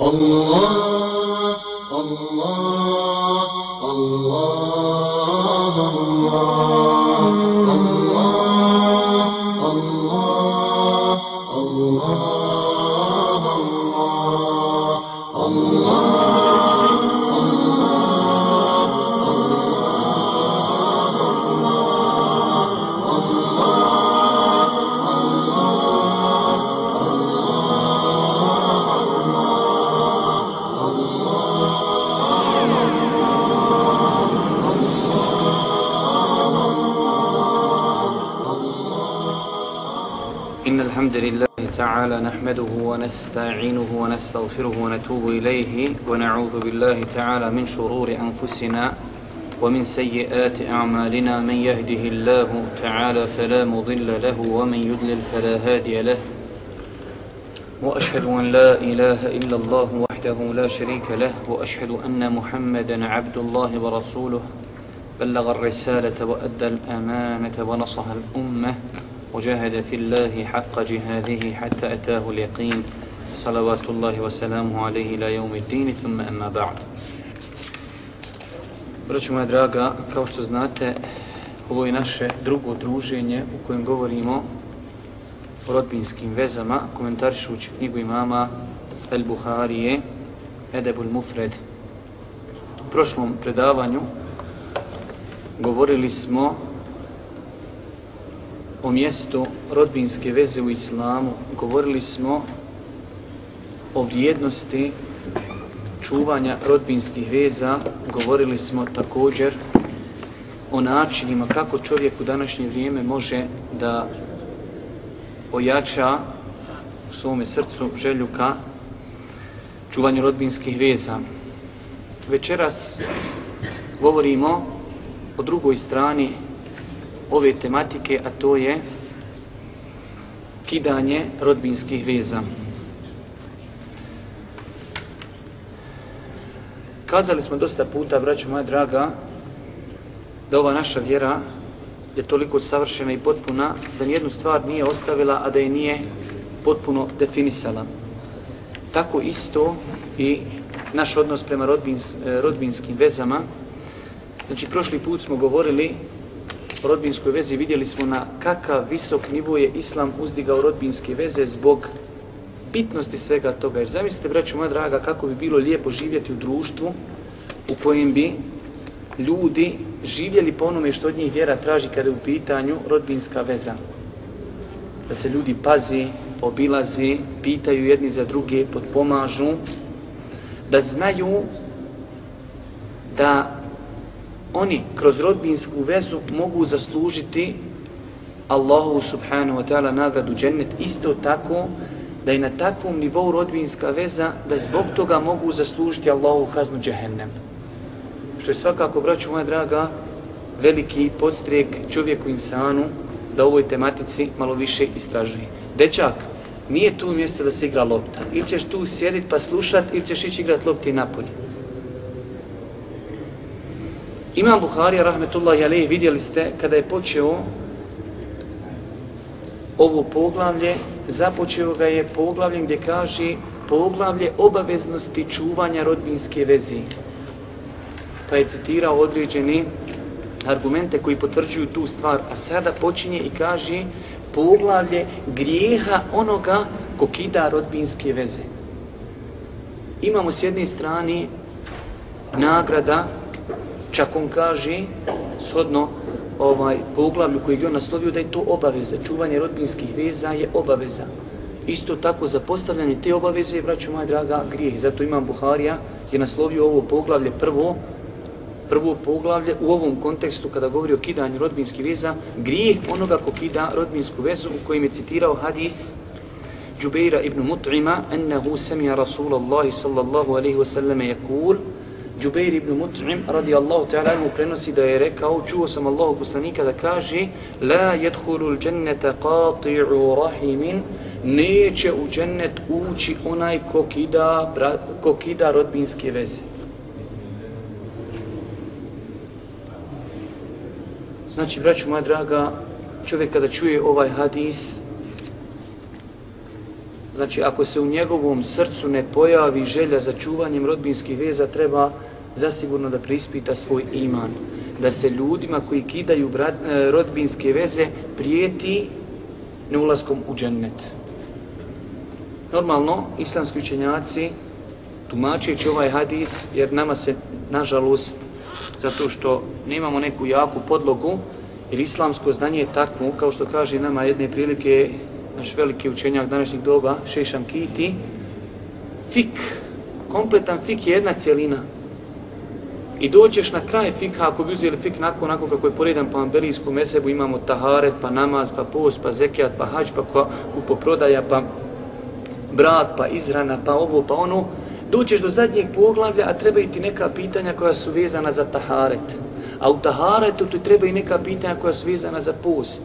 الله الله. تعالى نحمده ونستعينه ونستغفره ونتوب إليه ونعوذ بالله تعالى من شرور أنفسنا ومن سيئات أعمالنا. من يهده الله تعالى فلا مضل له ومن يضلل فلا هادي له. وأشهد أن لا إله إلا الله وحده لا شريك له وأشهد أن محمدا عبد الله ورسوله. بلغ الرسالة وأدى الأمانة ونصح الأمة. وجاهد في الله حق جهاده حتى أتاه اليقين صلوات الله وسلامه عليه إلى يوم الدين ثم أما بعد Braću moja draga, kao što znate, ovo je naše drugo druženje u kojem govorimo o rodbinskim vezama, komentarišući knjigu imama El Buharije, Edebul Mufred. U prošlom predavanju govorili smo o mjestu rodbinske veze u islamu, govorili smo o vrijednosti čuvanja rodbinskih veza, govorili smo također o načinima kako čovjek u današnje vrijeme može da ojača u svome srcu želju ka čuvanju rodbinskih veza. Večeras govorimo o drugoj strani ove tematike, a to je kidanje rodbinskih veza. Kazali smo dosta puta, braću moja draga, da ova naša vjera je toliko savršena i potpuna da nijednu stvar nije ostavila, a da je nije potpuno definisala. Tako isto i naš odnos prema rodbins, rodbinskim vezama. Znači, prošli put smo govorili rodbinskoj vezi, vidjeli smo na kakav visok nivo je Islam uzdigao rodbinske veze zbog bitnosti svega toga. Jer zamislite, braću moja draga, kako bi bilo lijepo živjeti u društvu u kojem bi ljudi živjeli po onome što od njih vjera traži kada je u pitanju rodbinska veza. Da se ljudi pazi, obilazi, pitaju jedni za druge, podpomažu, da znaju da oni kroz rodbinsku vezu mogu zaslužiti Allahu subhanahu wa ta'ala nagradu džennet isto tako da je na takvom nivou rodbinska veza da zbog toga mogu zaslužiti Allahu kaznu džehennem. Što je svakako, braću moja draga, veliki podstrijek čovjeku insanu da ovoj tematici malo više istražuje. Dečak, nije tu mjesto da se igra lopta. Ili ćeš tu sjedit pa slušat, ili ćeš ići igrat lopti napolje. Imam Buharija, rahmetullahi alaih, vidjeli ste kada je počeo ovo poglavlje, započeo ga je poglavljem gdje kaže poglavlje obaveznosti čuvanja rodbinske vezi. Pa je citirao određene argumente koji potvrđuju tu stvar, a sada počinje i kaže poglavlje grijeha onoga ko kida rodbinske veze. Imamo s jedne strane nagrada Čak on kaže, shodno ovaj poglavlju koji je on naslovio, da je to obaveza. Čuvanje rodbinskih veza je obaveza. Isto tako, za postavljanje te obaveze je, braću moja draga, grijeh. Zato imam Buharija je naslovio ovo poglavlje prvo, prvo poglavlje u ovom kontekstu kada govori o kidanju rodbinskih veza, grijeh onoga ko kida rodbinsku vezu u kojim je citirao hadis Džubeira ibn Mut'ima ennehu semija Rasulallahi sallallahu alaihi wasallam je kul Džubeir ibn Mut'im radijallahu ta'ala mu prenosi da je rekao, čuo sam Allahu poslanika da kaže La jedhulu l'đennete qati'u rahimin Neće u džennet ući onaj ko kida, ko kida rodbinske veze. Znači, braću moja draga, čovjek kada čuje ovaj hadis, znači ako se u njegovom srcu ne pojavi želja za čuvanjem rodbinskih veza, treba zasigurno da preispita svoj iman. Da se ljudima koji kidaju brat, e, rodbinske veze prijeti neulaskom u džennet. Normalno, islamski učenjaci tumačeći ovaj hadis, jer nama se, nažalost, zato što nemamo neku jaku podlogu, jer islamsko znanje je takvo, kao što kaže nama jedne prilike naš veliki učenjak današnjih doba, Šešan Kiti, fik, kompletan fik je jedna cijelina. I doćeš na kraj fika, ako bi uzeli fik nakon, onako kako je poredan po ambelijskom mesebu, imamo taharet, pa namaz, pa post, pa zekijat, pa hađ, pa kupoprodaja, pa brat, pa izrana, pa ovo, pa ono, Doćeš do zadnjeg poglavlja, a treba ti neka pitanja koja su vezana za taharet. A u taharetu ti treba i neka pitanja koja su vezana za post.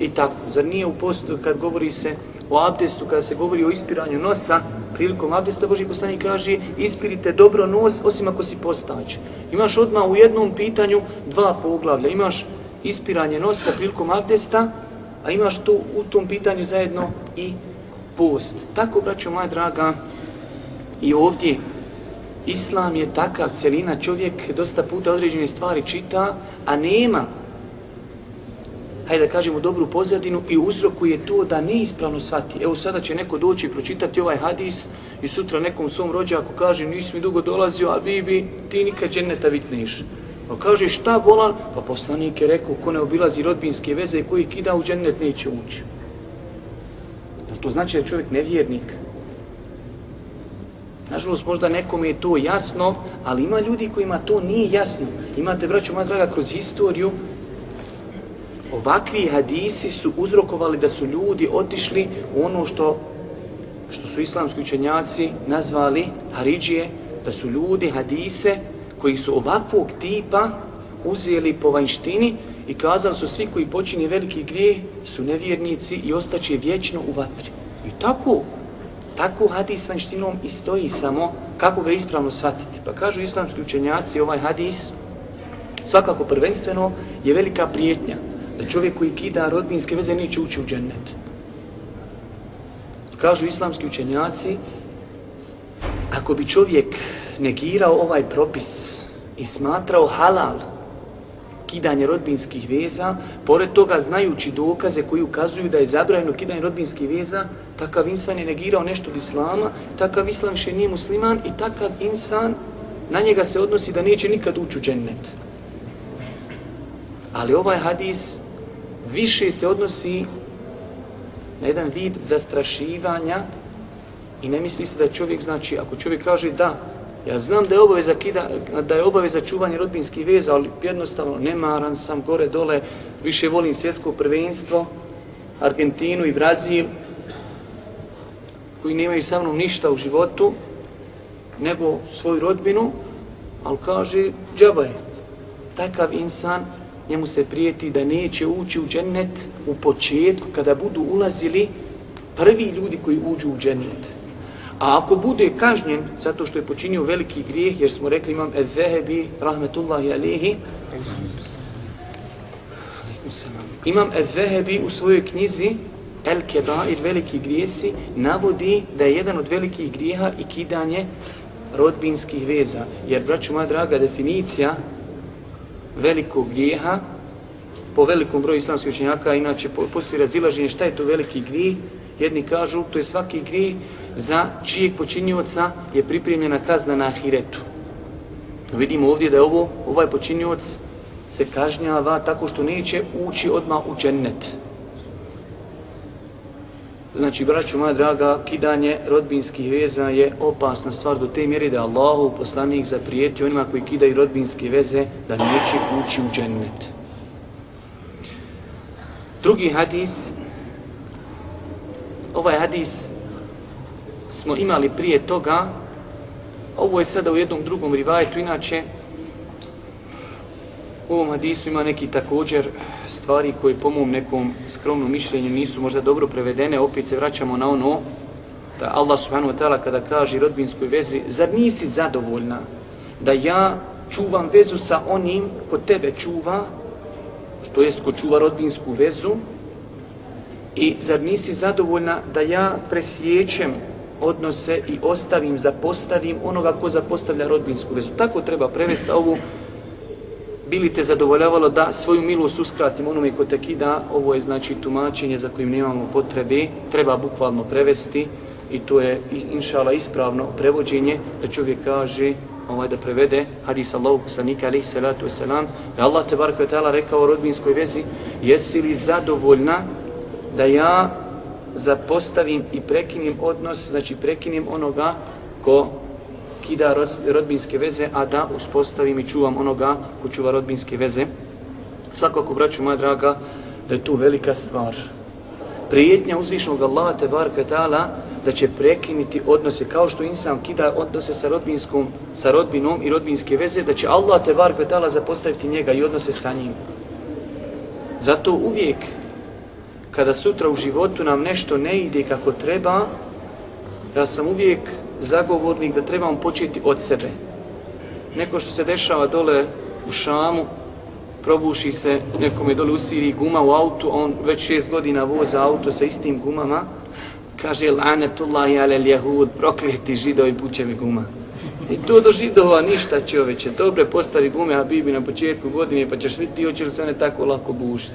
I tako, zar nije u postu kad govori se o abdestu, kada se govori o ispiranju nosa, prilikom abdesta Boži poslanik kaže ispirite dobro nos, osim ako si postač. Imaš odmah u jednom pitanju dva poglavlja. Imaš ispiranje nosa prilikom abdesta, a imaš to u tom pitanju zajedno i post. Tako, braćo moja draga, i ovdje Islam je takav celina, čovjek dosta puta određene stvari čita, a nema hajde da kažemo, dobru pozadinu i uzrokuje to da neispravno shvati. Evo sada će neko doći i pročitati ovaj hadis i sutra nekom svom rođaku kaže nisi mi dugo dolazio, a bibi, ti nikad dženeta vitneš. Pa kaže šta bolan? Pa poslanik je rekao ko ne obilazi rodbinske veze i koji kida u džennet neće ući. To znači da je čovjek nevjernik. Nažalost, možda nekom je to jasno, ali ima ljudi kojima to nije jasno. Imate, braću moja draga, kroz historiju, ovakvi hadisi su uzrokovali da su ljudi otišli u ono što što su islamski učenjaci nazvali Haridžije, da su ljudi hadise koji su ovakvog tipa uzeli po vanjštini i kazali su svi koji počinje veliki grijeh su nevjernici i ostaće vječno u vatri. I tako, tako hadis vanjštinom i stoji samo kako ga ispravno shvatiti. Pa kažu islamski učenjaci ovaj hadis svakako prvenstveno je velika prijetnja da čovjek koji kida rodbinske veze neće ući u džennet. Kažu islamski učenjaci, ako bi čovjek negirao ovaj propis i smatrao halal kidanje rodbinskih veza, pored toga znajući dokaze koji ukazuju da je zabrajeno kidanje rodbinskih veza, takav insan je negirao nešto od islama, takav islam še nije musliman i takav insan na njega se odnosi da neće nikad ući u džennet. Ali ovaj hadis više se odnosi na jedan vid zastrašivanja i ne misli se da čovjek, znači, ako čovjek kaže da, ja znam da je obaveza, kida, da je obaveza čuvanje rodbinskih veza, ali jednostavno nemaran sam gore dole, više volim svjetsko prvenstvo, Argentinu i Brazil, koji nemaju sa mnom ništa u životu, nego svoju rodbinu, ali kaže, džaba je. Takav insan njemu se prijeti da neće ući u džennet u početku kada budu ulazili prvi ljudi koji uđu u džennet. A ako bude kažnjen zato što je počinio veliki grijeh, jer smo rekli imam Ezehebi, rahmetullahi alihi, imam Ezehebi u svojoj knjizi El Kebair, veliki grijesi, navodi da je jedan od velikih grijeha i kidanje rodbinskih veza. Jer, braću moja draga, definicija velikog grijeha po velikom broju islamskih učenjaka, inače postoji razilaženje šta je to veliki grijeh. Jedni kažu to je svaki grijeh za čijeg počinioca je pripremljena kazna na ahiretu. Vidimo ovdje da je ovo, ovaj počinioc se kažnjava tako što neće ući odmah u džennet. Znači, braću moja draga, kidanje rodbinskih veza je opasna stvar do te mjeri da Allahu poslanik zaprijeti onima koji kidaju rodbinske veze da neće ući u džennet. Drugi hadis, ovaj hadis smo imali prije toga, ovo je sada u jednom drugom rivajetu, inače u ovom hadisu ima neki također stvari koje po mom nekom skromnom mišljenju nisu možda dobro prevedene, opet se vraćamo na ono da Allah subhanahu wa ta'ala kada kaže rodbinskoj vezi, zar nisi zadovoljna da ja čuvam vezu sa onim ko tebe čuva, što jest ko čuva rodbinsku vezu, I zar nisi zadovoljna da ja presjećem odnose i ostavim, zapostavim onoga ko zapostavlja rodbinsku vezu. Tako treba prevesti ovu bili te zadovoljavalo da svoju milost uskratim onome ko te kida, ovo je znači tumačenje za kojim nemamo potrebe, treba bukvalno prevesti i to je inšala ispravno prevođenje da čovjek kaže ovaj da prevede hadis Allahu poslanika alejhi salatu vesselam da Allah te barek taala rekao rodbinskoj vezi jesi li zadovoljna da ja zapostavim i prekinim odnos znači prekinim onoga ko prekida rodbinske veze a da uspostavim i čuvam onoga ko čuva rodbinske veze. Svakako braću moja draga da je tu velika stvar. Prijetnja uzvišnog Allaha te barek taala da će prekinuti odnose kao što insan kida odnose sa rodbinskom sa rodbinom i rodbinske veze da će Allah te bar kvetala zapostaviti njega i odnose sa njim. Zato uvijek kada sutra u životu nam nešto ne ide kako treba ja sam uvijek zagovornik da trebamo početi od sebe neko što se dešava dole u Šamu probuši se nekome dole u Siriji guma u autu on već šest godina voza auto sa istim gumama kaže lanetullahi alel jahud, prokleti židovi pućevi guma. I to do židova ništa čoveče, dobre postavi gume Habibi na početku godine, pa ćeš vidjeti hoće li se one tako lako bušiti.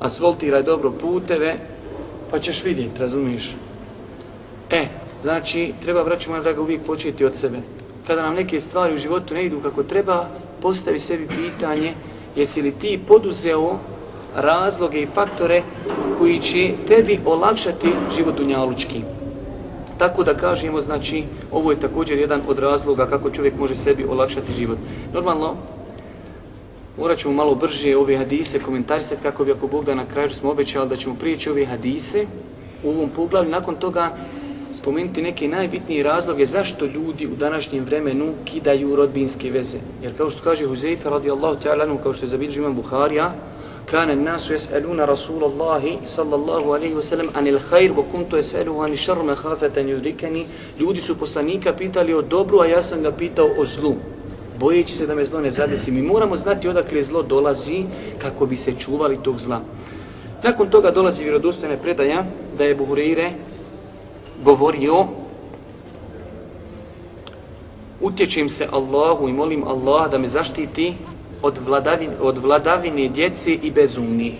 Asfaltiraj dobro puteve, pa ćeš vidjeti, razumiješ? E, znači, treba, braću moja draga, uvijek početi od sebe. Kada nam neke stvari u životu ne idu kako treba, postavi sebi pitanje, jesi li ti poduzeo razloge i faktore koji će tebi olakšati život dunjalučki. Tako da kažemo, znači, ovo je također jedan od razloga kako čovjek može sebi olakšati život. Normalno, morat ćemo malo brže ove hadise komentarisati kako bi ako Bog da na kraju smo obećali da ćemo prijeći ove hadise u ovom poglavlju. Nakon toga spomenuti neke najbitnije razloge zašto ljudi u današnjem vremenu kidaju rodbinske veze. Jer kao što kaže Huzeyfe radijallahu ta'ala, kao što je zabilžio imam Buharija, كان الناس يسألون رسول الله صلى الله عليه وسلم عن الخير وكنت يسأله عن الشر مخافة يدركني ljudi su poslanika pitali o dobru a ja sam ga pitao o zlu bojeći se da me zlo ne zadesi mi moramo znati odakle zlo dolazi kako bi se čuvali tog zla nakon toga dolazi vjerodostojna predaja da je Buhurire govorio utječim se Allahu i molim Allah da me zaštiti od vladavine, od vladavine djece i bezumnih.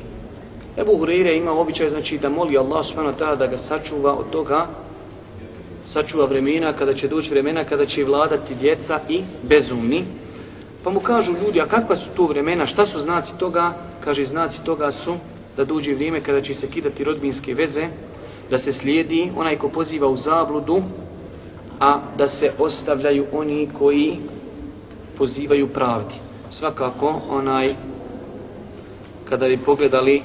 Ebu Hureyre ima običaj znači da moli Allah subhanahu ta'ala da ga sačuva od toga sačuva vremena kada će doći vremena kada će vladati djeca i bezumni. Pa mu kažu ljudi, a kakva su tu vremena, šta su znaci toga? Kaže, znaci toga su da dođe vrijeme kada će se kidati rodbinske veze, da se slijedi onaj ko poziva u zabludu, a da se ostavljaju oni koji pozivaju pravdi. Svakako onaj kada bi pogledali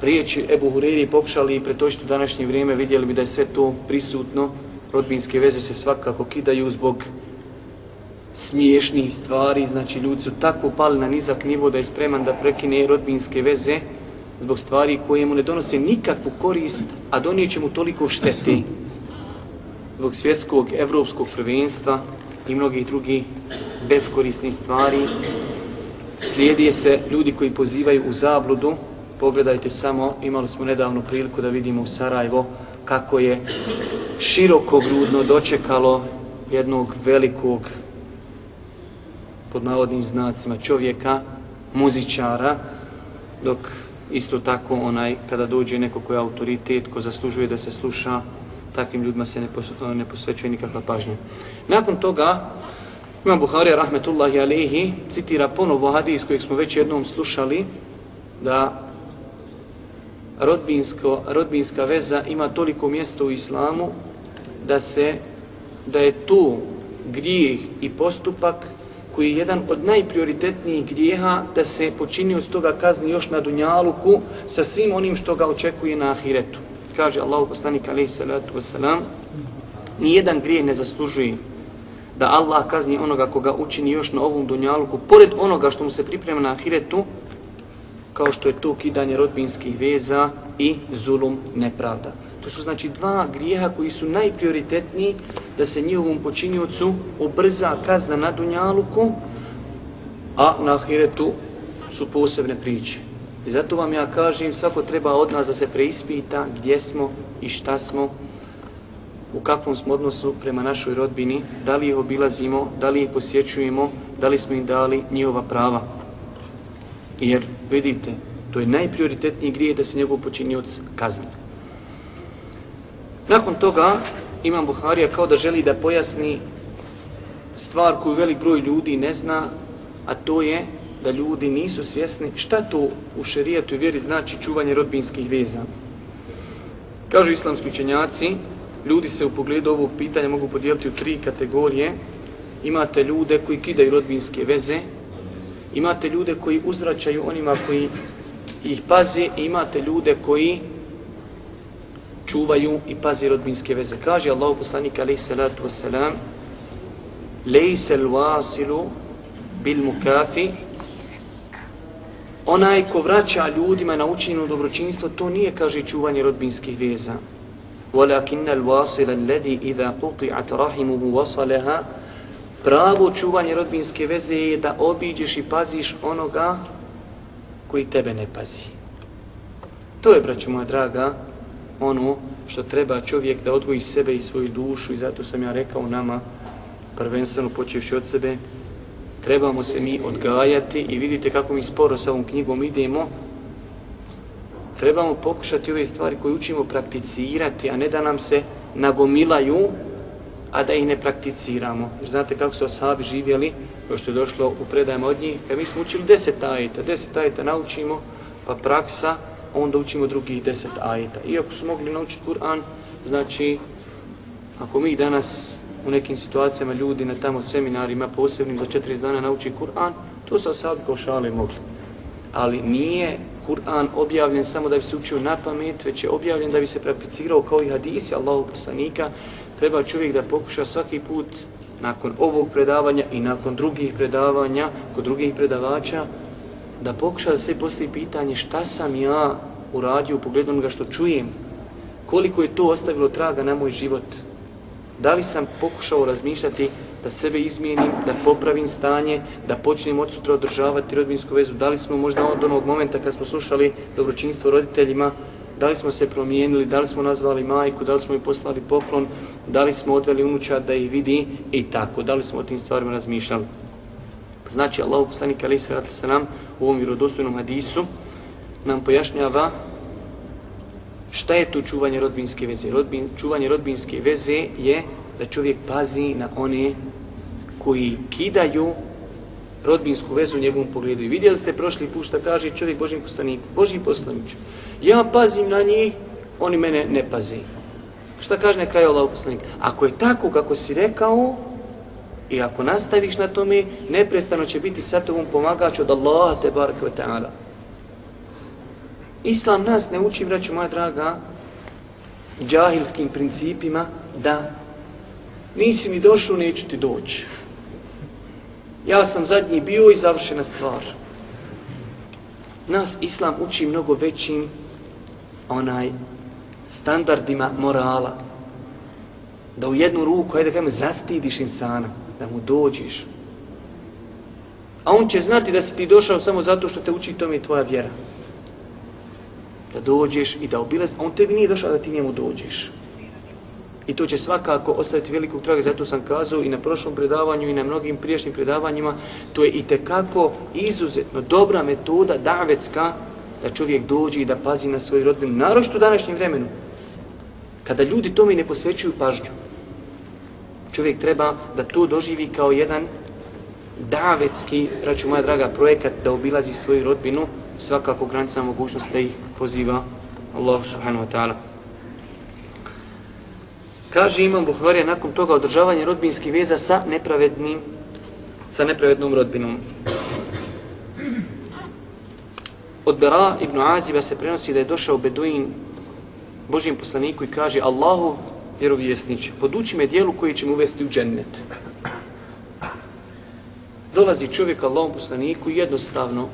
riječi Ebu Huriri pokušali i pretočiti u današnje vrijeme vidjeli bi da je sve to prisutno. Rodbinske veze se svakako kidaju zbog smiješnih stvari. Znači ljudi su tako pali na nizak nivo da je spreman da prekine rodbinske veze zbog stvari koje mu ne donose nikakvu korist a donijeće mu toliko štete zbog svjetskog evropskog prvenstva i mnogih drugih beskorisnih stvari. Slijedi se ljudi koji pozivaju u zabludu. Pogledajte samo, imali smo nedavno priliku da vidimo u Sarajevo kako je široko grudno dočekalo jednog velikog pod navodnim znacima čovjeka, muzičara, dok isto tako onaj kada dođe neko ko je autoritet, ko zaslužuje da se sluša, takvim ljudima se ne, pos, ne posvećuje nikakva pažnja. Nakon toga, Imam Buharija, rahmetullahi alihi, citira ponovo hadis kojeg smo već jednom slušali, da rodbinsko, rodbinska veza ima toliko mjesto u islamu, da se da je tu grijeh i postupak koji je jedan od najprioritetnijih grijeha da se počini od toga kazni još na dunjaluku sa svim onim što ga očekuje na ahiretu kaže Allahu poslanik alaihi salatu wasalam, ni jedan grijeh ne zaslužuje da Allah kazni onoga koga učini još na ovom dunjaluku pored onoga što mu se priprema na ahiretu kao što je to kidanje rodbinskih veza i zulum nepravda. To su znači dva grijeha koji su najprioritetniji da se njihovom počiniocu obrza kazna na dunjaluku, a na ahiretu su posebne priče. I zato vam ja kažem, svako treba od nas da se preispita gdje smo i šta smo, u kakvom smo odnosu prema našoj rodbini, da li ih obilazimo, da li ih posjećujemo, da li smo im dali njihova prava. Jer, vidite, to je najprioritetniji grije da se njegov počinioc kazni. Nakon toga, Imam Buharija kao da želi da pojasni stvar koju velik broj ljudi ne zna, a to je da ljudi nisu svjesni šta to u šerijatu i vjeri znači čuvanje rodbinskih veza. Kažu islamski učenjaci, ljudi se u pogledu ovog pitanja mogu podijeliti u tri kategorije. Imate ljude koji kidaju rodbinske veze, imate ljude koji uzvraćaju onima koji ih paze i imate ljude koji čuvaju i pazi rodbinske veze. Kaže Allah poslanik alaih salatu wasalam Lejse l-wasilu bil mukafi Onaj ko vraća ljudima na učinu dobročinstvo, to nije, kaže, čuvanje rodbinskih veza. وَلَكِنَّ الْوَاصِلَ الَّذِي إِذَا قُطِعَتْ رَحِمُهُ وَصَلَهَا Pravo čuvanje rodbinske veze je da obiđeš i paziš onoga koji tebe ne pazi. To je, braću moja draga, ono što treba čovjek da odgoji sebe i svoju dušu i zato sam ja rekao nama, prvenstveno počevši od sebe, trebamo se mi odgajati i vidite kako mi sporo sa ovom knjigom idemo, trebamo pokušati ove stvari koje učimo prakticirati, a ne da nam se nagomilaju, a da ih ne prakticiramo. Jer znate kako su ashabi živjeli, kao što je došlo u predajama od njih, kad mi smo učili deset ajeta, deset ajeta naučimo, pa praksa, onda učimo drugih deset ajeta. Iako su mogli naučiti Kur'an, znači, ako mi danas u nekim situacijama ljudi na tamo seminarima posebnim za 40 dana nauči Kur'an, to su sad kao šale mogli. Ali nije Kur'an objavljen samo da bi se učio na pamet, već je objavljen da bi se prakticirao kao i hadisi Allahu poslanika. Treba čovjek da pokuša svaki put nakon ovog predavanja i nakon drugih predavanja, kod drugih predavača, da pokuša da se postavi pitanje šta sam ja uradio u pogledu onoga što čujem, koliko je to ostavilo traga na moj život, da li sam pokušao razmišljati da sebe izmijenim, da popravim stanje, da počnem od sutra održavati rodbinsku vezu, da li smo možda od onog momenta kad smo slušali dobročinstvo roditeljima, da li smo se promijenili, da li smo nazvali majku, da li smo joj poslali poklon, da li smo odveli unučad da ih vidi i tako, da li smo o tim stvarima razmišljali. Znači, Allah poslanik Ali sallatu se u ovom vjerodostojnom hadisu nam pojašnjava šta je to čuvanje rodbinske veze. Rodbin, čuvanje rodbinske veze je da čovjek pazi na one koji kidaju rodbinsku vezu u njegovom pogledu. I vidjeli ste prošli put šta kaže čovjek Božim poslaniku. Božji poslanić. Ja pazim na njih, oni mene ne pazi. Šta kaže na kraju Allah poslanik? Ako je tako kako si rekao, I ako nastaviš na tome, neprestano će biti sa tobom pomagač od Allaha te baraka wa ta'ala. Islam nas ne uči, braću moja draga, džahilskim principima da nisi mi došao, neću ti doći. Ja sam zadnji bio i završena stvar. Nas Islam uči mnogo većim onaj standardima morala. Da u jednu ruku, ajde kajme, zastidiš insana da mu dođeš. A on će znati da si ti došao samo zato što te uči tome tvoja vjera. Da dođeš i da obilaz, a on tebi nije došao da ti njemu dođeš. I to će svakako ostaviti velikog traga, zato sam kazao i na prošlom predavanju i na mnogim priješnjim predavanjima, to je i tekako izuzetno dobra metoda davetska da čovjek dođe i da pazi na svoj rodbinu, naročito u današnjem vremenu. Kada ljudi tome ne posvećuju pažnju, čovjek treba da to doživi kao jedan davetski, raču moja draga, projekat da obilazi svoju rodbinu, svakako granica mogućnost da ih poziva Allah subhanahu wa ta'ala. Kaže Imam Buhari nakon toga održavanje rodbinskih veza sa nepravednim sa nepravednom rodbinom. Od Bera ibn Aziba se prenosi da je došao Beduin Božijem poslaniku i kaže Allahu vjerovjesniče, poduči me dijelu koji će me uvesti u džennet. Dolazi čovjek Allahom poslaniku jednostavno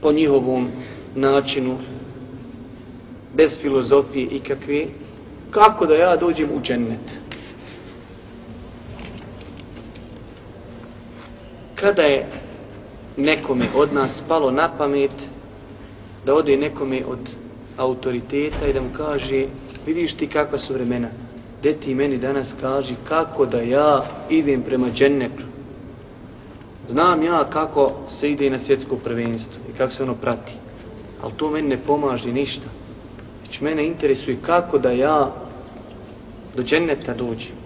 po njihovom načinu, bez filozofije i kako da ja dođem u džennet. Kada je nekome od nas palo na pamet da ode nekome od autoriteta i da mu kaže vidiš ti kakva su vremena. De ti meni danas kaži kako da ja idem prema džennetu. Znam ja kako se ide na svjetsko prvenstvo i kako se ono prati. Ali to meni ne pomaže ništa. Već mene interesuje kako da ja do dženneta dođem.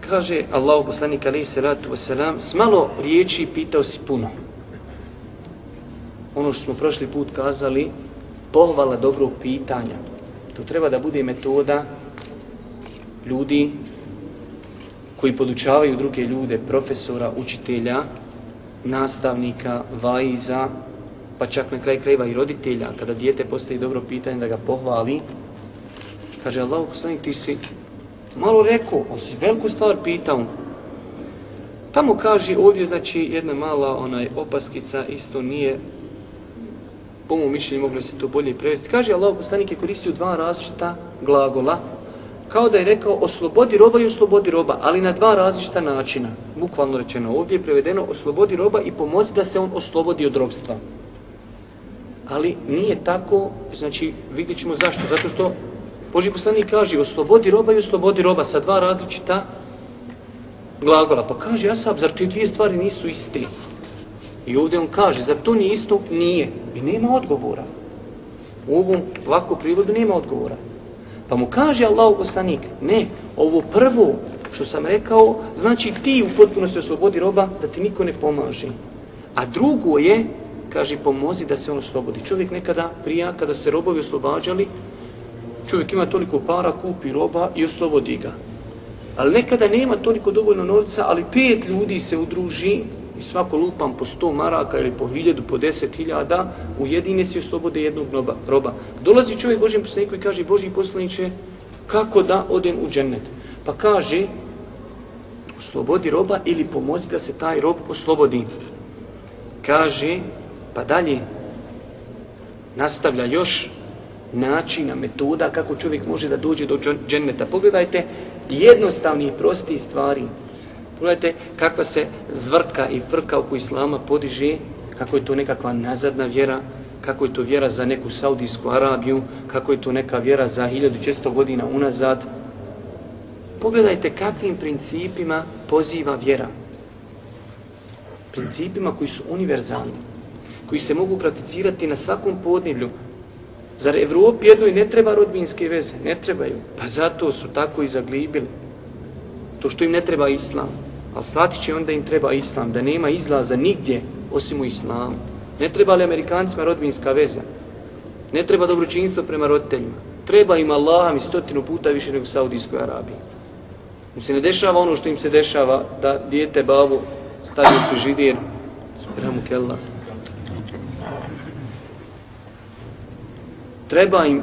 Kaže Allah poslanik alaihi salatu wasalam, s malo riječi pitao si puno. Ono što smo prošli put kazali, pohvala dobrog pitanja. To treba da bude metoda ljudi koji podučavaju druge ljude, profesora, učitelja, nastavnika, vajiza, pa čak na kraj krajeva i roditelja, kada dijete postavi dobro pitanje da ga pohvali, kaže Allah, poslanik, ti si malo rekao, ali si veliku stvar pitao. Pa mu kaže, ovdje znači jedna mala onaj opaskica, isto nije, po mojom mišljenju mogli se to bolje prevesti. Kaže, Allah, poslanik je koristio dva različita glagola, kao da je rekao oslobodi roba i oslobodi roba, ali na dva različita načina. Bukvalno rečeno, ovdje je prevedeno oslobodi roba i pomozi da se on oslobodi od robstva. Ali nije tako, znači vidjet ćemo zašto. Zato što Boži poslanik kaže oslobodi roba i oslobodi roba sa dva različita glagola. Pa kaže Asab, zar ti dvije stvari nisu iste? I ovdje on kaže, zar to nije isto? Nije. I nema odgovora. U ovom ovakvom privodu nema odgovora. Pa mu kaže Allah poslanik, ne, ovo prvo što sam rekao, znači ti u potpunosti oslobodi roba da ti niko ne pomaže. A drugo je, kaže, pomozi da se on oslobodi. Čovjek nekada prija, kada se robovi oslobađali, čovjek ima toliko para, kupi roba i oslobodi ga. Ali nekada nema toliko dovoljno novca, ali pet ljudi se udruži i svako lupam po 100 maraka ili po 1000, po deset hiljada, ujedine se oslobode jednog roba. Dolazi čovjek Božijem poslaniku i kaže, Božji poslaniče, kako da odem u džennet? Pa kaže, oslobodi roba ili pomozi da se taj rob oslobodi. Kaže, pa dalje, nastavlja još načina, metoda kako čovjek može da dođe do dženneta. Pogledajte jednostavni i prosti stvari. Pogledajte kakva se zvrka i frka oko islama podiže, kako je to nekakva nazadna vjera, kako je to vjera za neku Saudijsku Arabiju, kako je to neka vjera za 1600 godina unazad. Pogledajte kakvim principima poziva vjera. Principima koji su univerzalni, koji se mogu prakticirati na svakom podnevlju. Zar Evropi jednoj ne treba rodbinske veze? Ne trebaju. Pa zato su tako i zaglibili. To što im ne treba islam. Ali shvatit će onda im treba islam, da nema izlaza nigdje osim u islamu. Ne treba li Amerikancima rodbinska veza? Ne treba dobročinstvo prema roditeljima. Treba im Allaha mi stotinu puta više nego Saudijskoj Arabiji. Im se ne dešava ono što im se dešava da dijete babu stavio se židir. Ramu kella. Treba im,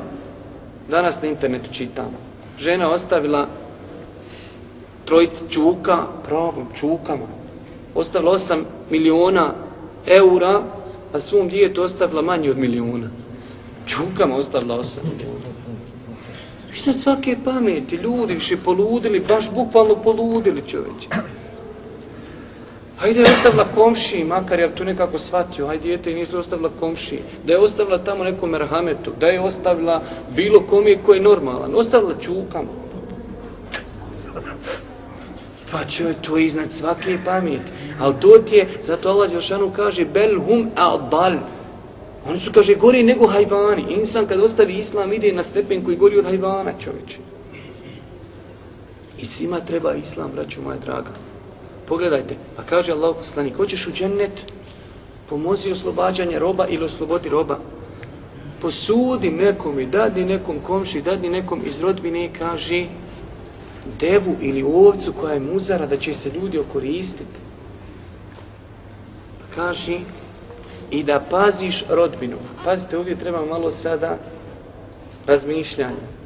danas na internetu čitamo, žena ostavila trojic čuka, pravom čukama, ostavila 8 miliona eura, a svom djetu ostavila manje od miliona. Čukama ostavila 8 miliona. Sad svake pameti, ljudi više poludili, baš bukvalno poludili čoveče. Hajde je ostavila komši, makar ja tu nekako shvatio, hajde djete i nisu ostavila komši, da je ostavila tamo nekom merhametu, da je ostavila bilo kom koji je normalan, ostavila čukama. Pa čovjek, to je iznad svake pameti. Ali to ti je, zato Allah Đelšanu kaže, bel hum al Oni su, kaže, gori nego hajvani. Insan kad ostavi islam ide na stepen koji gori od hajvana, čovječe. I svima treba islam, braću moja draga. Pogledajte, a kaže Allah poslanik, hoćeš u džennet, pomozi oslobađanje roba ili oslobodi roba. Posudi nekom i dadi nekom komši, dadi nekom iz rodbine i kaže, devu ili ovcu koja je muzara da će se ljudi okoristiti. Pa kaži i da paziš rodbinu. Pazite, ovdje treba malo sada razmišljanja.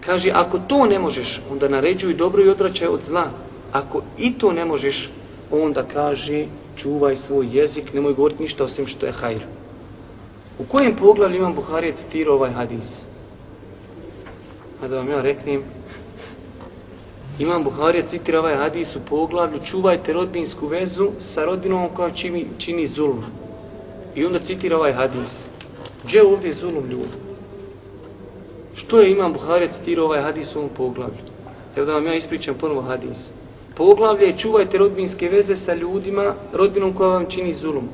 Kaže, ako to ne možeš, onda naređuj dobro i odvraćaj od zla. Ako i to ne možeš, onda kaže, čuvaj svoj jezik, nemoj govoriti ništa osim što je hajr. U kojem poglavlju imam Buharije citirao ovaj hadis? A da vam ja reknem, Imam Buharija citira ovaj hadis u poglavlju čuvajte rodbinsku vezu sa rodbinom koja čini, čini zulm. I onda citira ovaj hadis. Gdje je ovdje zulum ljudi? Što je Imam Buharija citirao ovaj hadis u ovom poglavlju? Evo da vam ja ispričam ponovo hadis. Poglavlje je čuvajte rodbinske veze sa ljudima, rodbinom koja vam čini zulum.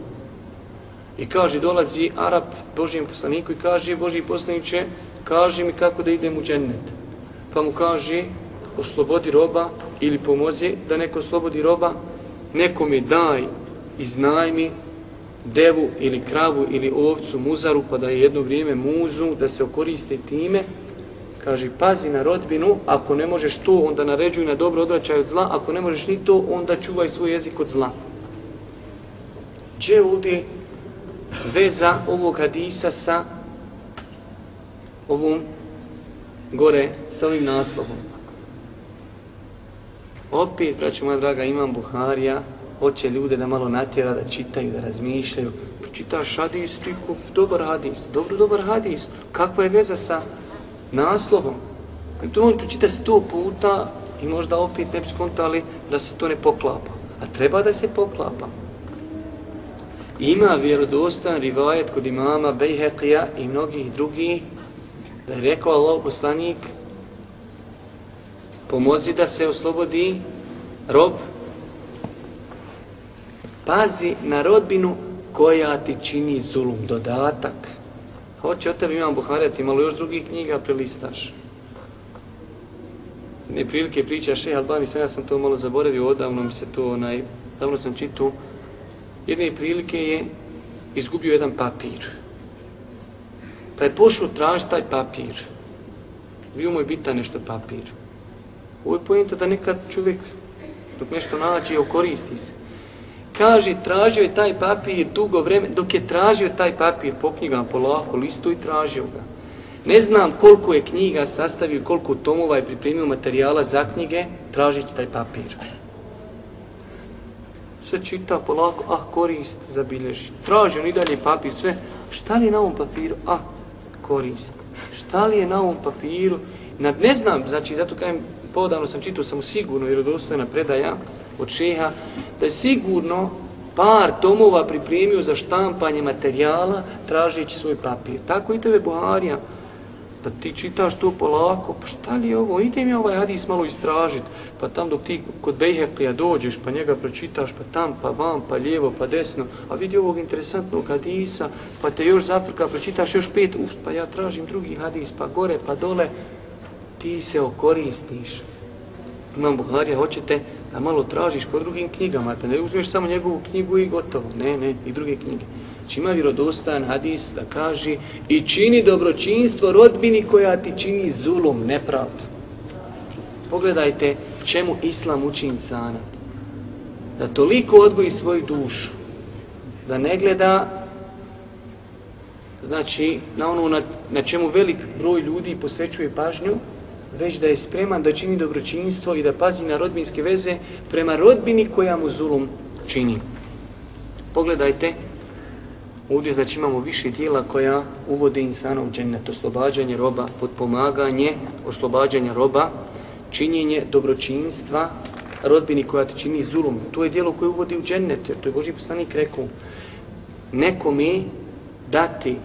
I kaže, dolazi Arab Božijem poslaniku i kaže, Božiji poslaniće, kaže mi kako da idem u džennet. Pa mu kaže, oslobodi roba ili pomozi da neko oslobodi roba, nekome daj i znajmi devu ili kravu ili ovcu muzaru pa da je jedno vrijeme muzu, da se okoriste time. Kaže, pazi na rodbinu, ako ne možeš to, onda naređuj na dobro odvraćaj od zla, ako ne možeš ni to, onda čuvaj svoj jezik od zla. Gdje ovdje veza ovog hadisa sa ovom gore, sa ovim naslovom? Opet, braću moja draga, imam Buharija, hoće ljude da malo natjera, da čitaju, da razmišljaju. Čitaš hadis, ti kuf, dobar hadis, dobro, dobar hadis. Kakva je veza sa naslovom? I to on pročita sto puta i možda opet ne bi skontali da se to ne poklapa. A treba da se poklapa. Ima vjerodostan rivajet kod imama Bejheqija i mnogih drugih da je rekao Allah poslanik pomozi da se oslobodi rob pazi na rodbinu koja ti čini zulum, dodatak. Hoće od tebe imam Buharija, ti malo još drugih knjiga prelistaš. Ne prilike priča Šej Albani, sam ja sam to malo zaboravio, odavno mi se to, onaj, davno sam čitao. Jedne prilike je izgubio jedan papir. Pa je pošao tražiti taj papir. Bio mu je bitan nešto papir. Ovo je pojenta da nekad čovjek dok nešto nađe, okoristi se kaže, tražio je taj papir dugo vremena, dok je tražio taj papir po knjigama, polako listu i tražio ga. Ne znam koliko je knjiga sastavio, koliko tomova je pripremio materijala za knjige, tražići taj papir. Sve čita polako, ah, korist, zabilježi. Traži on i dalje papir, sve. Šta li je na ovom papiru? Ah, korist. Šta li je na ovom papiru? Na, ne znam, znači, zato kajem, podavno sam čitao, sam sigurno, jer dostojna predaja, od šeha, da je sigurno par tomova pripremio za štampanje materijala tražeći svoj papir. Tako i tebe Buharija, da ti čitaš to polako, pa šta li je ovo, ide mi ovaj hadis malo istražit, pa tam dok ti kod Bejheklija dođeš, pa njega pročitaš, pa tam, pa vam, pa lijevo, pa desno, a vidi ovog interesantnog hadisa, pa te još zafrka, pročitaš još pet, uf, pa ja tražim drugi hadis, pa gore, pa dole, ti se okoristiš. Imam Buharija, hoćete da malo tražiš po drugim knjigama, da ne uzmeš samo njegovu knjigu i gotovo. Ne, ne, i druge knjige. Či ima vjerodostan hadis da kaže i čini dobročinstvo rodbini koja ti čini zulum, nepravdu. Pogledajte čemu Islam uči insana. Da toliko odgoji svoju dušu. Da ne gleda znači na ono na, na čemu velik broj ljudi posvećuje pažnju, već da je spreman da čini dobročinstvo i da pazi na rodbinske veze prema rodbini koja mu zulum čini. Pogledajte, ovdje znači imamo više dijela koja uvode insana u džennet, oslobađanje roba, podpomaganje, oslobađanje roba, činjenje dobročinstva, rodbini koja ti čini zulum. To je dijelo koje uvodi u džennet, jer to je Boži poslanik rekao, nekome dati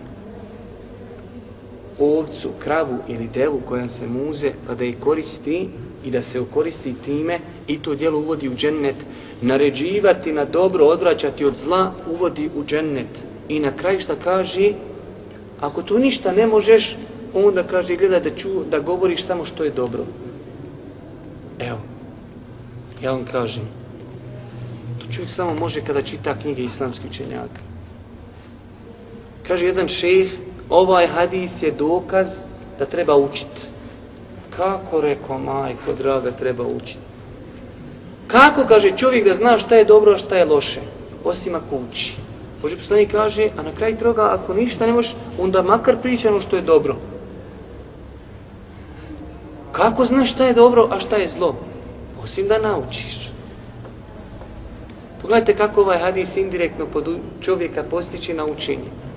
ovcu, kravu ili devu koja se muze, pa da je koristi i da se okoristi time i to djelo uvodi u džennet. Naređivati na dobro, odvraćati od zla, uvodi u džennet. I na kraju šta kaže, ako tu ništa ne možeš, onda kaže, gledaj da, ču, da govoriš samo što je dobro. Evo, ja vam kažem, to čovjek samo može kada čita knjige islamskih učenjaka. Kaže jedan šejh, ovaj hadis je dokaz da treba učiti. Kako rekao majko, draga, treba učiti? Kako, kaže čovjek, da zna šta je dobro, a šta je loše? Osim ako uči. Boži poslanik kaže, a na kraju droga, ako ništa ne možeš, onda makar pričano što je dobro. Kako znaš šta je dobro, a šta je zlo? Osim da naučiš. Pogledajte kako ovaj hadis indirektno pod čovjeka postiče na učenje.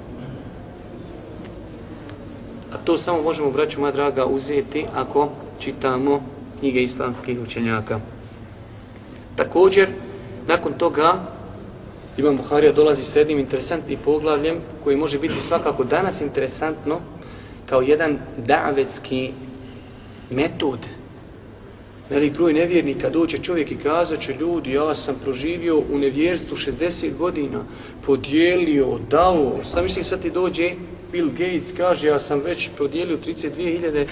A to samo možemo, braću moja draga, uzeti ako čitamo knjige islamskih učenjaka. Također, nakon toga, Imam Buharija dolazi s jednim interesantnim poglavljem koji može biti svakako danas interesantno kao jedan davetski metod. Velik broj nevjernika dođe čovjek i kazat će ljudi, ja sam proživio u nevjerstvu 60 godina, podijelio, dao, sam mislim sad ti dođe Bill Gates kaže ja sam već podijelio 32.000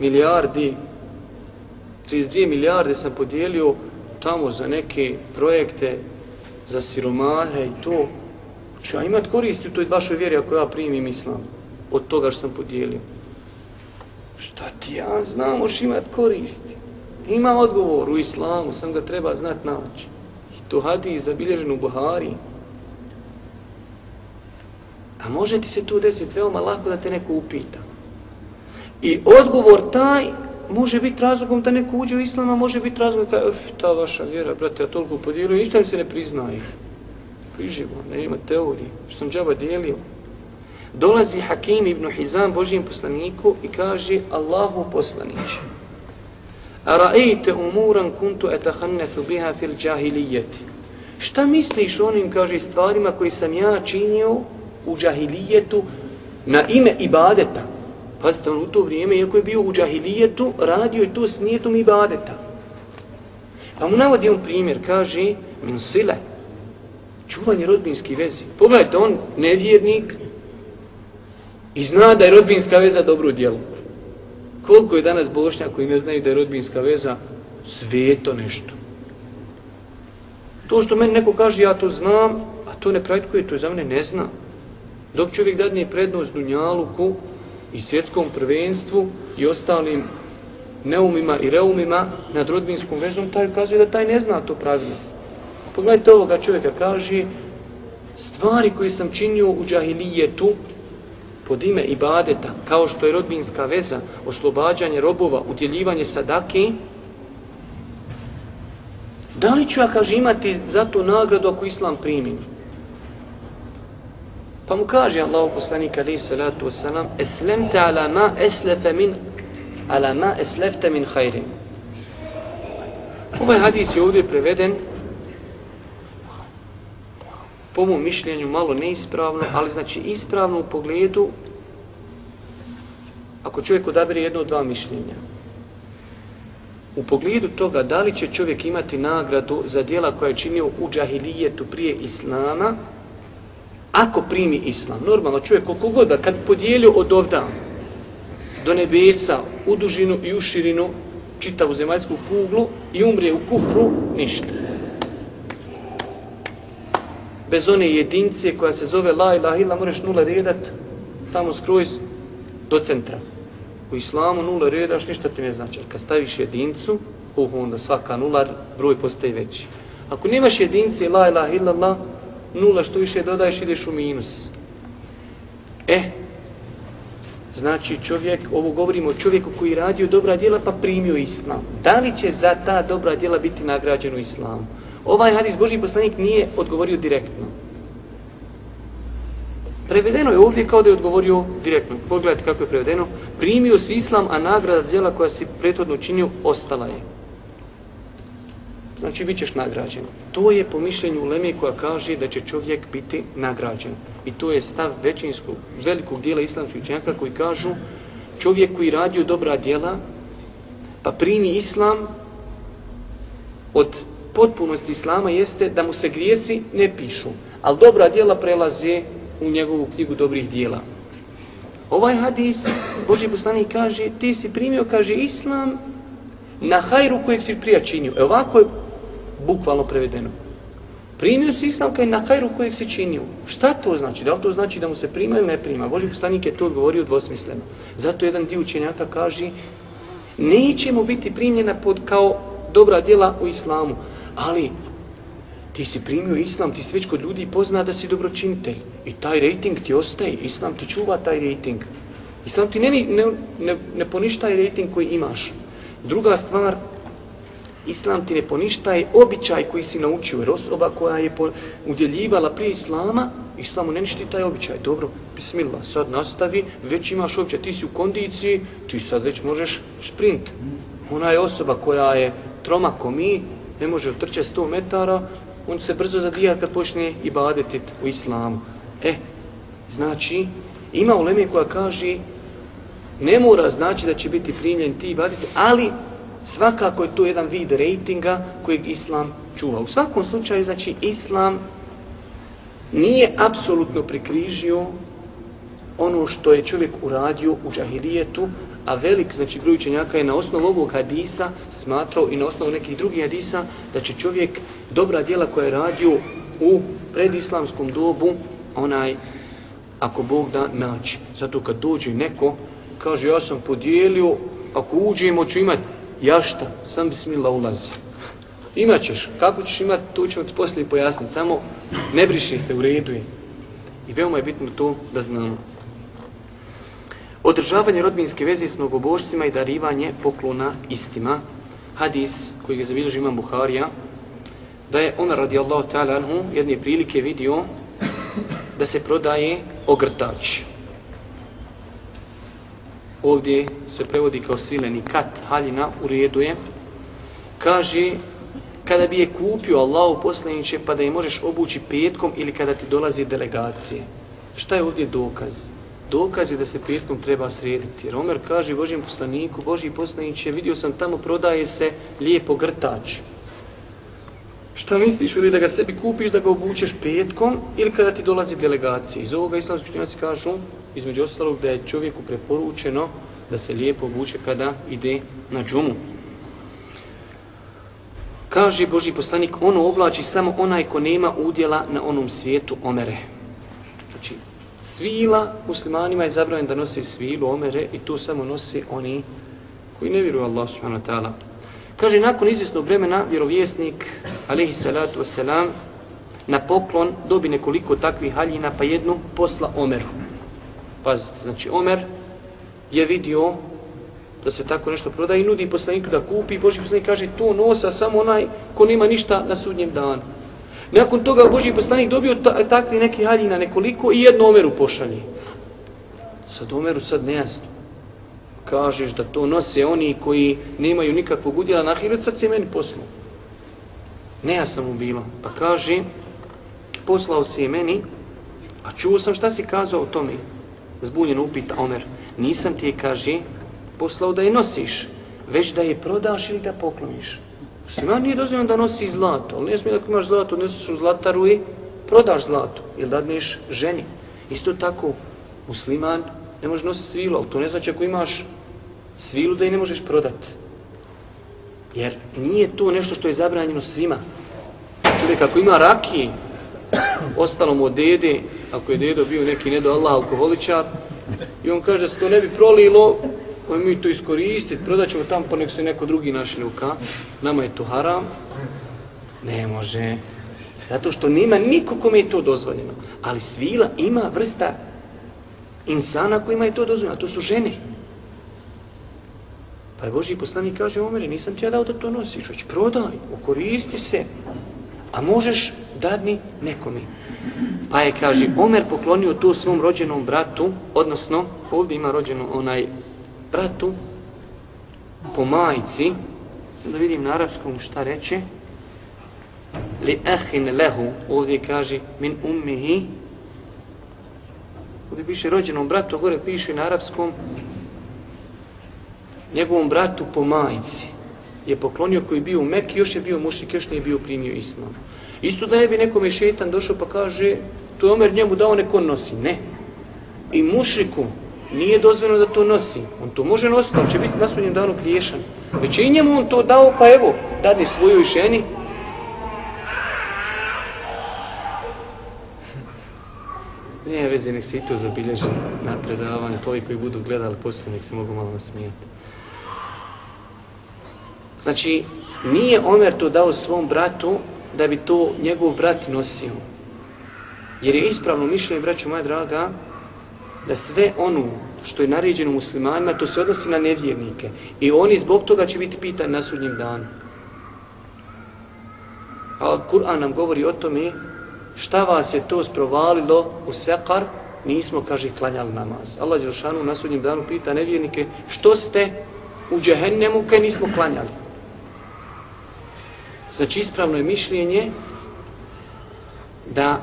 milijardi 32 milijarde sam podijelio tamo za neke projekte za siromahe i to. Ću ja imat koristi u toj vašoj vjeri ako ja primim islam od toga što sam podijelio? Šta ti ja znam moš imat koristi. Ima odgovor u islamu sam ga treba znat naći. I to hadi zabilježen u Buhari a može ti se to desiti veoma lako da te neko upita i odgovor taj može biti razlogom da neko uđe u islama, može biti razlogom da uf, ta vaša vjera, brate, ja toliko podijelio, ništa mi se ne priznaje. Priživo, ne ima teorije, što sam džaba dijelio. Dolazi Hakim ibn Hizam, Božijem poslaniku, i kaže, Allahu poslaniće, a ra'ejte umuran kuntu etahannethu biha fil džahilijeti. Šta misliš onim, kaže, stvarima koji sam ja činio u džahilijetu na ime ibadeta? Pazite, on u to vrijeme, iako je bio u džahilijetu, radio je to s nijetom ibadeta. Pa mu navodi on primjer, kaže, min sile, čuvanje rodbinski vezi. Pogledajte, on nevjernik i zna da je rodbinska veza dobro djelo. Koliko je danas bošnja koji ne znaju da je rodbinska veza sveto nešto. To što meni neko kaže, ja to znam, a to ne praktikuje, to je za mene ne zna. Dok čovjek dadne prednost Dunjaluku, i svjetskom prvenstvu i ostalim neumima i reumima nad rodbinskom vezom, taj ukazuje da taj ne zna to pravilo. Pogledajte ovoga čovjeka, kaže stvari koje sam činio u džahilijetu pod ime ibadeta, kao što je rodbinska veza, oslobađanje robova, udjeljivanje sadake, da li ću ja, kaže, imati za to nagradu ako islam primim? Pa mu kaže Allah poslanik alaihi salatu wasalam Eslemte ala ma eslefe min ala ma eslefte min hajrin. Ovaj hadis je ovdje preveden po mom mišljenju malo neispravno, ali znači ispravno u pogledu ako čovjek odabire jedno od dva mišljenja. U pogledu toga da li će čovjek imati nagradu za dijela koja je činio u džahilijetu prije Islama, ako primi islam, normalno čovjek koliko god kad podijelio od ovda do nebesa u dužinu i u širinu čitavu zemaljsku kuglu i umrije u kufru, ništa. Bez one jedince koja se zove la ilaha illa, moraš nula redat tamo skroz do centra. U islamu nula redaš, ništa ti ne znači. Kad staviš jedincu, uh, onda svaka nula, broj postaje veći. Ako nemaš jedince la ilaha illa la, nula što više dodaješ ideš u minus. E, znači čovjek, ovo govorimo o čovjeku koji radio dobra djela pa primio islam. Da li će za ta dobra djela biti nagrađen u islamu? Ovaj hadis Boži poslanik nije odgovorio direktno. Prevedeno je ovdje kao da je odgovorio direktno. Pogledajte kako je prevedeno. Primio si islam, a nagrada djela koja si prethodno učinio ostala je znači bit ćeš nagrađen. To je po mišljenju Leme koja kaže da će čovjek biti nagrađen. I to je stav većinskog, velikog dijela islamskih učenjaka koji kažu čovjek koji radi dobra djela, pa primi islam od potpunosti islama jeste da mu se grijesi ne pišu, ali dobra djela prelaze u njegovu knjigu dobrih djela. Ovaj hadis, Boži poslanik kaže, ti si primio, kaže, islam na hajru kojeg si prija činio. E ovako je bukvalno prevedeno. Primio si islam kaj na kajru kojeg se činio. Šta to znači? Da li to znači da mu se prima ili ne prima? Boži poslanik je to odgovorio dvosmisleno. Zato jedan dio učenjaka kaže nećemo biti primljena pod kao dobra djela u islamu. Ali ti si primio islam, ti si već kod ljudi pozna da si dobročinitelj. I taj rating ti ostaje. Islam ti čuva taj rating. Islam ti ne, ne, ne, ne poništaj rating koji imaš. Druga stvar, Islam ti ne poništaje običaj koji si naučio, jer osoba koja je udjeljivala prije Islama, Islamu ne ništi taj običaj. Dobro, bismillah, sad nastavi, već imaš običaj, ti si u kondiciji, ti sad već možeš šprint. Ona je osoba koja je troma ko mi, ne može otrčati 100 metara, on će se brzo zadija kad počne i badetit u islamu. E, znači, ima uleme koja kaže, ne mora znači da će biti primljen ti ibadeti, ali svakako je to jedan vid rejtinga kojeg islam čuva. U svakom slučaju, znači, islam nije apsolutno prikrižio ono što je čovjek uradio u džahilijetu, a velik, znači broj učenjaka je na osnovu ovog hadisa smatrao i na osnovu nekih drugih hadisa da će čovjek dobra djela koja je radio u predislamskom dobu, onaj, ako Bog da, naći. Zato kad dođe neko, kaže ja sam podijelio, ako uđemo ću ja šta, sam bismillah ulazi. Imaćeš, kako ćeš imat, to ćemo ti poslije pojasniti, samo ne briši se, u redu je. I veoma je bitno to da znamo. Održavanje rodbinske veze s mnogobožcima i darivanje poklona istima. Hadis koji je zabilježio imam Buharija, da je on radijallahu ta'ala anhu jedne prilike vidio da se prodaje ogrtač. Ovdje se prevodi kao svileni kat haljina, u redu je. Kaže, kada bi je kupio Allahu poslaniće pa da je možeš obući petkom ili kada ti dolazi delegacije. Šta je ovdje dokaz? dokaz je da se petkom treba srediti. Jer Omer kaže Božjem poslaniku, Božji poslaniće, vidio sam tamo prodaje se lijepo grtač. Šta misliš, ili da ga sebi kupiš, da ga obučeš petkom ili kada ti dolazi delegacija? Iz ovoga islamski učenjaci kažu, između ostalog, da je čovjeku preporučeno da se lijepo obuče kada ide na džumu. Kaže Boži poslanik, ono oblači samo onaj ko nema udjela na onom svijetu omere. Znači, svila, muslimanima je zabranjeno da nose svilu, omere i to samo nose oni koji ne vjeruju Allah subhanahu wa ta'ala. Kaže, nakon izvjesnog vremena, vjerovjesnik, alaihi salatu wasalam, na poklon dobi nekoliko takvih haljina, pa jednu posla Omeru. Pazite, znači Omer je vidio da se tako nešto prodaje i nudi poslaniku da kupi. Boži poslanik kaže, to nosa samo onaj ko nema ništa na sudnjem danu. Nakon toga Boži poslanik dobio takvi neki haljina nekoliko i jednu Omeru pošalje. Sad Omeru sad nejasno. Kažeš da to nose oni koji nemaju nikakvog udjela na ahiret, sad se meni poslu. Nejasno mu bilo. Pa kaže, poslao se je meni, a čuo sam šta si kazao o tome. Zbunjeno upita Omer. Nisam ti je, kaže, poslao da je nosiš, već da je prodaš ili da pokloniš. Musliman nije dozvoljeno da nosi zlato, ali ne smije da imaš zlato, nosiš u zlataru i prodaš zlato ili dadneš ženi. Isto tako, musliman ne može nositi svilo, ali to ne znači ako imaš svilu da je ne možeš prodati. Jer nije to nešto što je zabranjeno svima. Čovjek ako ima raki, ostalo mu od dede, ako je dedo bio neki nedo Allah alkoholičar, i on kaže da se to ne bi prolilo, Ovo mi to iskoristiti, prodat ćemo tamo pa nek se neko drugi našljuka. Nama je to haram. Ne može. Zato što nema niko kome je to dozvoljeno. Ali svila ima vrsta insana kojima je to dozvoljeno, a to su žene. Pa je Boži poslanik kaže, Omer, nisam ti ja dao da to nosiš, već prodaj, ukoristi se, a možeš dadni nekome. Pa je, kaže, Omer poklonio to svom rođenom bratu, odnosno, ovdje ima rođenu onaj bratu po majici, sad da vidim na arapskom šta reče, li ahin lehu, ovdje kaže min ummihi, ovdje piše rođenom bratu, a gore piše na arapskom, njegovom bratu po majici je poklonio koji je bio u Mekki, još je bio mušnik, još nije bio primio islam. Isto da ne bi nekome šetan došao pa kaže, to je Omer njemu dao neko nosi. Ne. I mušriku nije dozvoljeno da to nosi. On to može nositi, ali će biti na sudnjem danu pliješan. Već i njemu on to dao, pa evo, dadi svojoj ženi. Nije veze, nek se i to zabilježi na predavanje. Pa ovi koji budu gledali poslije, nek se mogu malo nasmijati. Znači, nije Omer to dao svom bratu da bi to njegov brat nosio. Jer je ispravno mišljenje, braću moja draga, da sve ono što je naređeno muslimanima, to se odnosi na nevjernike. I oni zbog toga će biti pitani na sudnjem danu. Ali Kur'an nam govori o tome šta vas je to sprovalilo u sekar, nismo, kaže, klanjali namaz. Allah Đelšanu na sudnjem danu pita nevjernike što ste u džehennemu kaj nismo klanjali. Znači ispravno je mišljenje da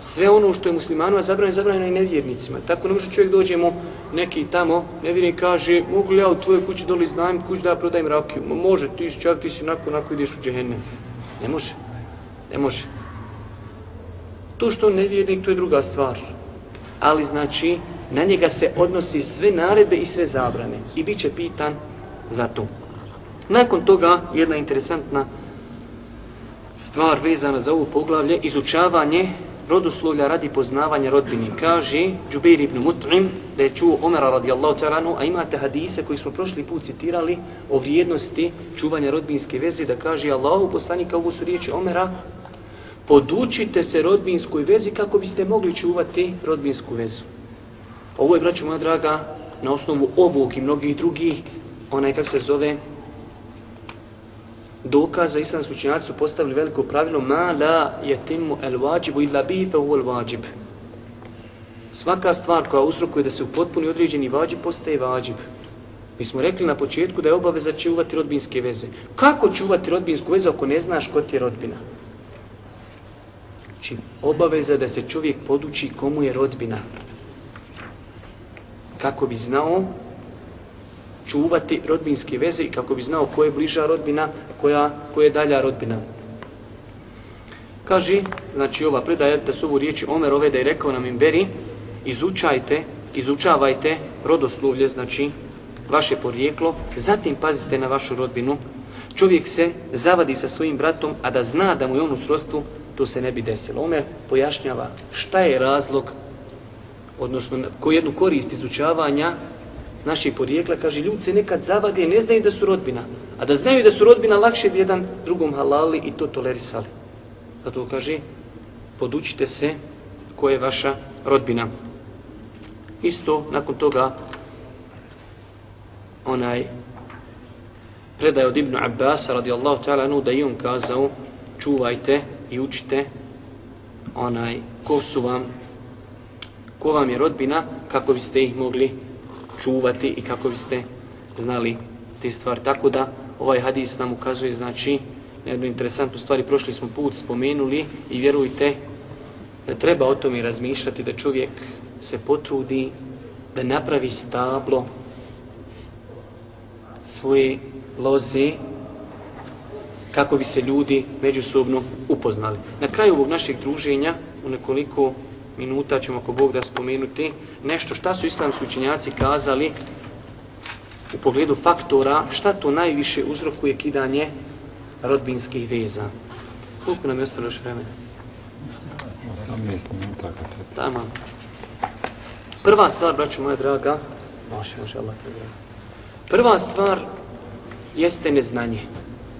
sve ono što je muslimanima zabranjeno, zabranjeno i nevjernicima. Tako ne može čovjek dođemo neki tamo, nevjernik kaže, mogu li ja u tvojoj kući doli znajem kuć da ja prodajem rakiju? Ma može, ti si čovjek, ti si onako, onako ideš u džehennem. Ne može. Ne može. To što on nevjernik, to je druga stvar. Ali znači, na njega se odnosi sve naredbe i sve zabrane. I bit će pitan za to. Nakon toga, jedna interesantna stvar vezana za ovo poglavlje, izučavanje rodoslovlja radi poznavanja rodbini. Kaže Džubeir ibn Mut'im da je čuo Omera radijallahu ta'ala, a imate hadise koji smo prošli put citirali o vrijednosti čuvanja rodbinske veze, da kaže Allahu poslanika, ovo su riječi Omera, podučite se rodbinskoj vezi kako biste mogli čuvati rodbinsku vezu. Ovo je, braću moja draga, na osnovu ovog i mnogih drugih, onaj kak se zove, dokaza islamski učenjaci su postavili veliko pravilo ma la yatimu al wajibu illa bihi fa huwa al wajib. Svaka stvar koja uzrokuje da se u potpuni određeni vađib postaje vađib. Mi smo rekli na početku da je obaveza čuvati rodbinske veze. Kako čuvati rodbinsku vezu ako ne znaš ko ti je rodbina? Znači, obaveza da se čovjek poduči komu je rodbina. Kako bi znao čuvati rodbinske veze i kako bi znao koja je bliža rodbina, koja, koja je dalja rodbina. Kaže, znači ova predaja da su ovo riječi Omer ove da je rekao nam imberi, izučajte, izučavajte rodoslovlje, znači vaše porijeklo, zatim pazite na vašu rodbinu. Čovjek se zavadi sa svojim bratom, a da zna da mu je on u srodstvu, to se ne bi desilo. Omer pojašnjava šta je razlog, odnosno ko jednu korist izučavanja naših porijekla, kaže, ljudi se nekad zavade, ne znaju da su rodbina. A da znaju da su rodbina, lakše bi jedan drugom halali i to tolerisali. Zato kaže, podučite se ko je vaša rodbina. Isto, nakon toga, onaj predaj od Ibnu Abbas, radijallahu ta'ala, da je on kazao, čuvajte i učite onaj, ko su vam, ko vam je rodbina, kako biste ih mogli čuvati i kako biste znali te stvari. Tako da ovaj hadis nam ukazuje znači na jednu interesantnu stvari. Prošli smo put spomenuli i vjerujte da treba o tome razmišljati da čovjek se potrudi da napravi stablo svoje loze kako bi se ljudi međusobno upoznali. Na kraju ovog našeg druženja, u nekoliko minuta ćemo ako Bog da spomenuti nešto šta su islamski učenjaci kazali u pogledu faktora šta to najviše uzrokuje kidanje rodbinskih veza. Koliko nam je ostalo još vremena? 18 minuta kad se... Tamo. Prva stvar, braću moja draga, može, može, Allah te draga. Prva stvar jeste neznanje.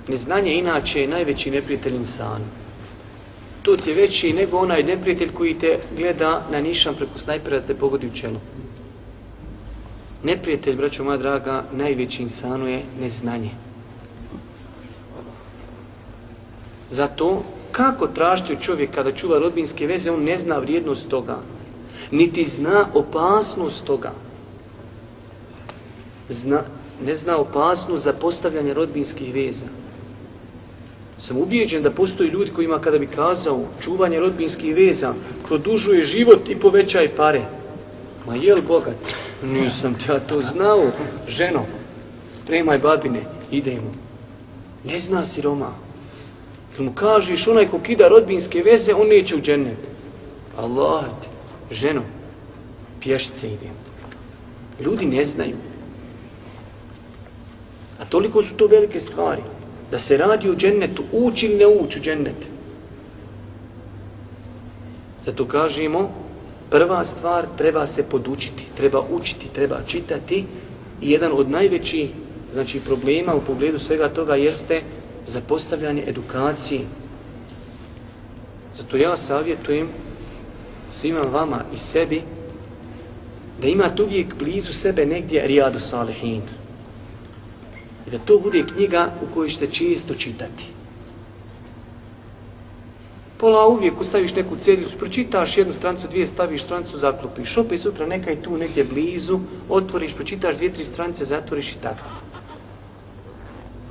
Neznanje inače je najveći neprijatelj insanu to ti je veći nego onaj neprijatelj koji te gleda na nišan preko snajpera da te pogodi u čelo. Neprijatelj, braćo moja draga, najveći insanu je neznanje. Zato, kako tražiti od čovjeka kada čuva rodbinske veze, on ne zna vrijednost toga. Niti zna opasnost toga. Zna, ne zna opasnost za postavljanje rodbinskih veza sam ubijeđen da postoji ljudi kojima kada bi kazao čuvanje rodbinskih veza produžuje život i povećaj pare. Ma jel bogat? Nisam ti ja to znao. Ženo, spremaj babine, idemo. Ne zna si Roma. Kad mu kažeš onaj ko kida rodbinske veze, on neće u džennet. Allah, ženo, pješice idemo. Ljudi ne znaju. A toliko su to velike stvari da se radi u džennetu, ući ili ne ući u džennet. Zato kažemo, prva stvar treba se podučiti, treba učiti, treba čitati i jedan od najvećih znači, problema u pogledu svega toga jeste zapostavljanje edukacije. Zato ja savjetujem svima vama i sebi da imate uvijek blizu sebe negdje Rijadu Salihin. I da to bude knjiga u kojoj ćete čisto čitati. Pola uvijek ustaviš neku cedlicu, pročitaš jednu strancu, dvije staviš strancu, zaklopiš. Opet sutra neka je tu negdje blizu, otvoriš, pročitaš dvije, tri stranice, zatvoriš i tako.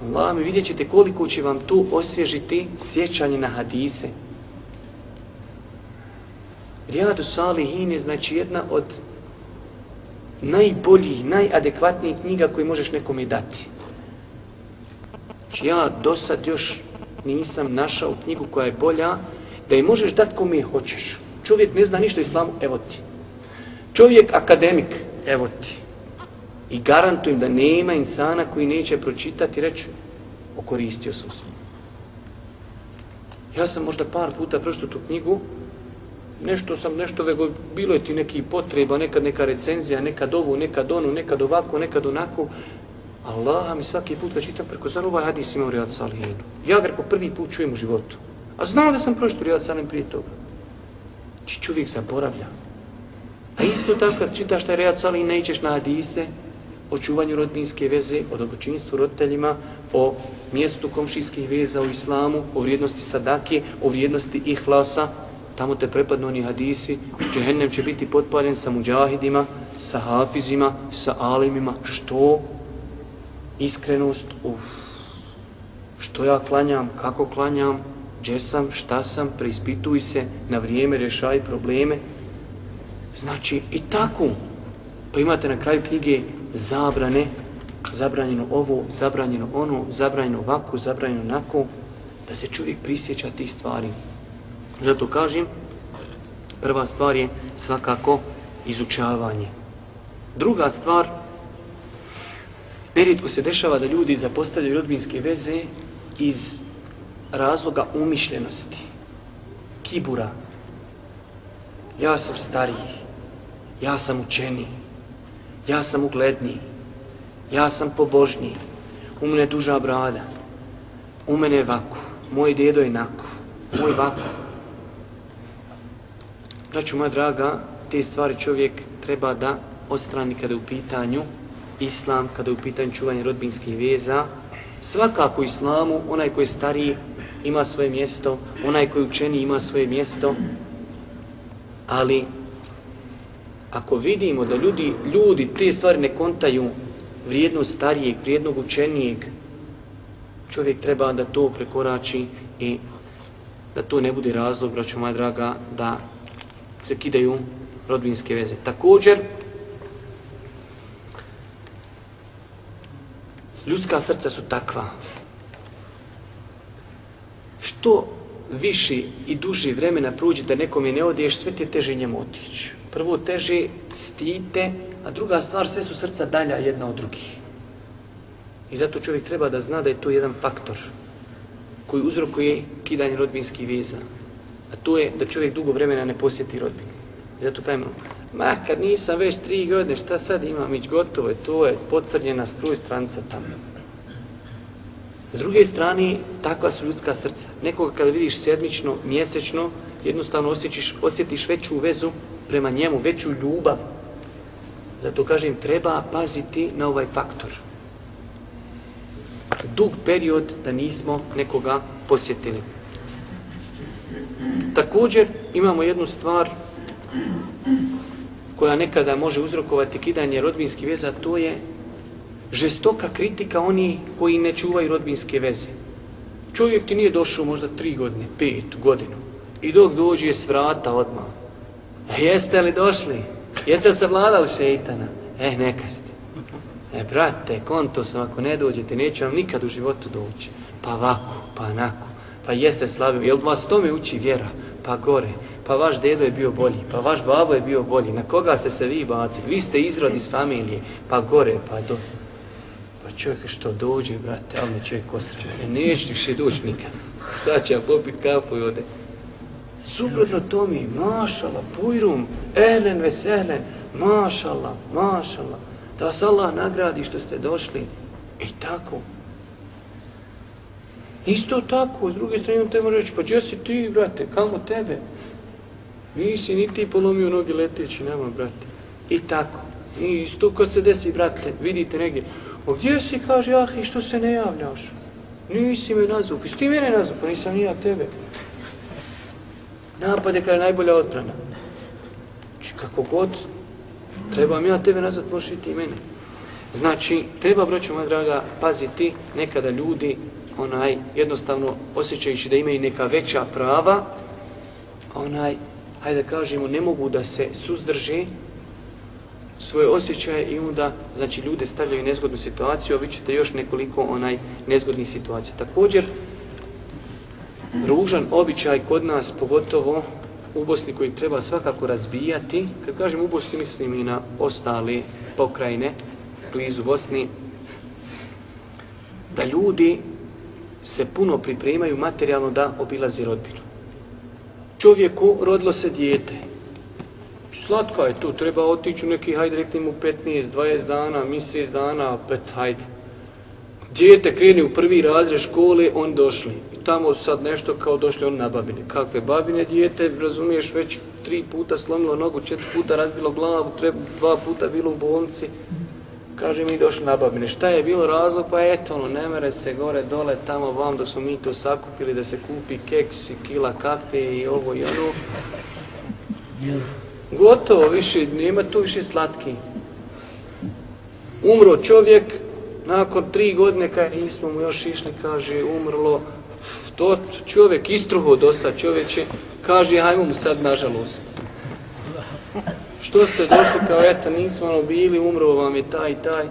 Allah mi vidjet ćete koliko će vam tu osvježiti sjećanje na hadise. Rijadu Salihin je znači jedna od najboljih, najadekvatnijih knjiga koje možeš nekome dati. Znači ja do sad još nisam našao knjigu koja je bolja, da je možeš dati kome hoćeš. Čovjek ne zna ništa o islamu, evo ti. Čovjek akademik, evo ti. I garantujem da nema insana koji neće pročitati i reći, okoristio sam se. Ja sam možda par puta prošlo tu knjigu, nešto sam, nešto vego, bilo je ti neki potreba, nekad neka recenzija, nekad ovu, nekad onu, nekad ovako, nekad onako. Allah mi svaki put kad čitam preko zar ovaj hadis ima u Rijad Salihinu. Ja ga prvi put čujem u životu. A znam da sam prošlo Rijad Salim prije toga. Či čovjek zaboravlja. A isto tako kad čitaš taj Rijad Salihin, ne ićeš na hadise, o čuvanju rodbinske veze, o dobročinstvu roditeljima, o mjestu komšijskih veza u islamu, o vrijednosti sadake, o vrijednosti ihlasa, tamo te prepadnu oni hadisi, džehennem će biti potpaljen sa muđahidima, sa hafizima, sa alimima, što? Iskrenost, uf. Što ja klanjam, kako klanjam, gdje sam, šta sam, preispituj se, na vrijeme rješaj probleme. Znači, i tako. Pa imate na kraju knjige zabrane, zabranjeno ovo, zabranjeno ono, zabranjeno ovako, zabranjeno onako, da se čovjek prisjeća tih stvari. Zato kažem, prva stvar je svakako izučavanje. Druga stvar, nerijetko se dešava da ljudi zapostavljaju rodbinske veze iz razloga umišljenosti, kibura. Ja sam stariji, ja sam učeniji, ja sam ugledniji, ja sam pobožniji, u mene duža brada, u mene je vaku, moj dedo je naku, moj vaku. Braću moja draga, te stvari čovjek treba da ostrani kada je u pitanju islam, kada je u pitanju čuvanje rodbinskih veza. Svakako islamu, onaj koji je stariji ima svoje mjesto, onaj koji je učeni ima svoje mjesto, ali ako vidimo da ljudi, ljudi te stvari ne kontaju vrijednost starijeg, vrijednog učenijeg, čovjek treba da to prekorači i da to ne bude razlog, braćo moja draga, da se kidaju rodbinske veze. Također, ljudska srca su takva. Što više i duži vremena prođe da nekom je ne odeš, sve te teže njemu otići prvo teže stite, a druga stvar, sve su srca dalja jedna od drugih. I zato čovjek treba da zna da je to jedan faktor koji uzrokuje kidanje rodbinskih veza. A to je da čovjek dugo vremena ne posjeti rodbinu. I zato kajmo, ma kad nisam već tri godine, šta sad imam ić gotovo, to je pocrnjena skruj stranca tamo. S druge strane, takva su ljudska srca. Nekoga kada vidiš sedmično, mjesečno, jednostavno osjećiš, osjetiš veću vezu prema njemu veću ljubav. Zato kažem, treba paziti na ovaj faktor. Dug period da nismo nekoga posjetili. Također imamo jednu stvar koja nekada može uzrokovati kidanje rodbinskih veza, to je žestoka kritika oni koji ne čuvaju rodbinske veze. Čovjek ti nije došao možda tri godine, pet godinu i dok dođe s vrata odmah, E, jeste li došli? Jeste li se vladali šeitana? E, neka ste. E, brate, konto sam, ako ne dođete, neću vam nikad u životu doći. Pa ovako, pa onako. Pa jeste slabi. Jel vas to mi uči vjera? Pa gore. Pa vaš dedo je bio bolji. Pa vaš babo je bio bolji. Na koga ste se vi bacili? Vi ste izrod iz familije. Pa gore, pa do... Pa čovjek što dođe, brate, ali me čovjek osreće. E, neću više doći nikad. Sad će vam popit kapu i ode. Suprotno to mi, mašala, pujrum, ehlen veselen, mašala, mašala, da vas Allah nagradi što ste došli. I tako. Isto tako, s druge strane te može reći, pa gdje si ti, brate, kamo tebe? Nisi ni ti polomio noge leteći, nema, brate. I tako. I isto kad se desi, brate, vidite negdje, o gdje si, kaže, ah, i što se ne javljaš? Nisi me nazvao. Pa ti mene nazvao, pa nisam ni ja tebe. Napad je kada je najbolja odbrana. Znači, kako god, treba ja tebe nazvat, možeš i ti mene. Znači, treba, braćo moja draga, paziti nekada ljudi, onaj, jednostavno osjećajući da imaju neka veća prava, onaj, hajde da kažemo, ne mogu da se suzdrže svoje osjećaje i onda, znači, ljude stavljaju u nezgodnu situaciju, a vi ćete još nekoliko onaj nezgodnih situacija. Također, ružan običaj kod nas, pogotovo u Bosni koji treba svakako razbijati, kad kažem u Bosni, mislim i na ostale pokrajine, blizu Bosni, da ljudi se puno pripremaju materijalno da obilaze rodbinu. Čovjeku rodilo se dijete. Slatka je to, treba otići u neki, hajde rekli mu 15, 20 dana, mjesec dana, pet, hajde. Dijete kreni u prvi razred škole, on došli. I tamo sad nešto kao došli on na babine. Kakve babine dijete, razumiješ, već tri puta slomilo nogu, četiri puta razbilo glavu, treba, dva puta bilo u bolnici. Kaže mi došli na babine. Šta je bilo razlog? Pa eto, ono, ne mere se gore, dole, tamo, vam, da smo mi to sakupili, da se kupi keks i kila kafe i ovo i ono. Gotovo, više, nema tu više slatki. Umro čovjek, nakon tri godine, kaj nismo mu još išli, kaže, umrlo, to čovjek istruho dosta čovječe, kaže, hajmo mu sad, nažalost. Što ste došli kao, eto, nismo ono bili, umro vam je taj i taj.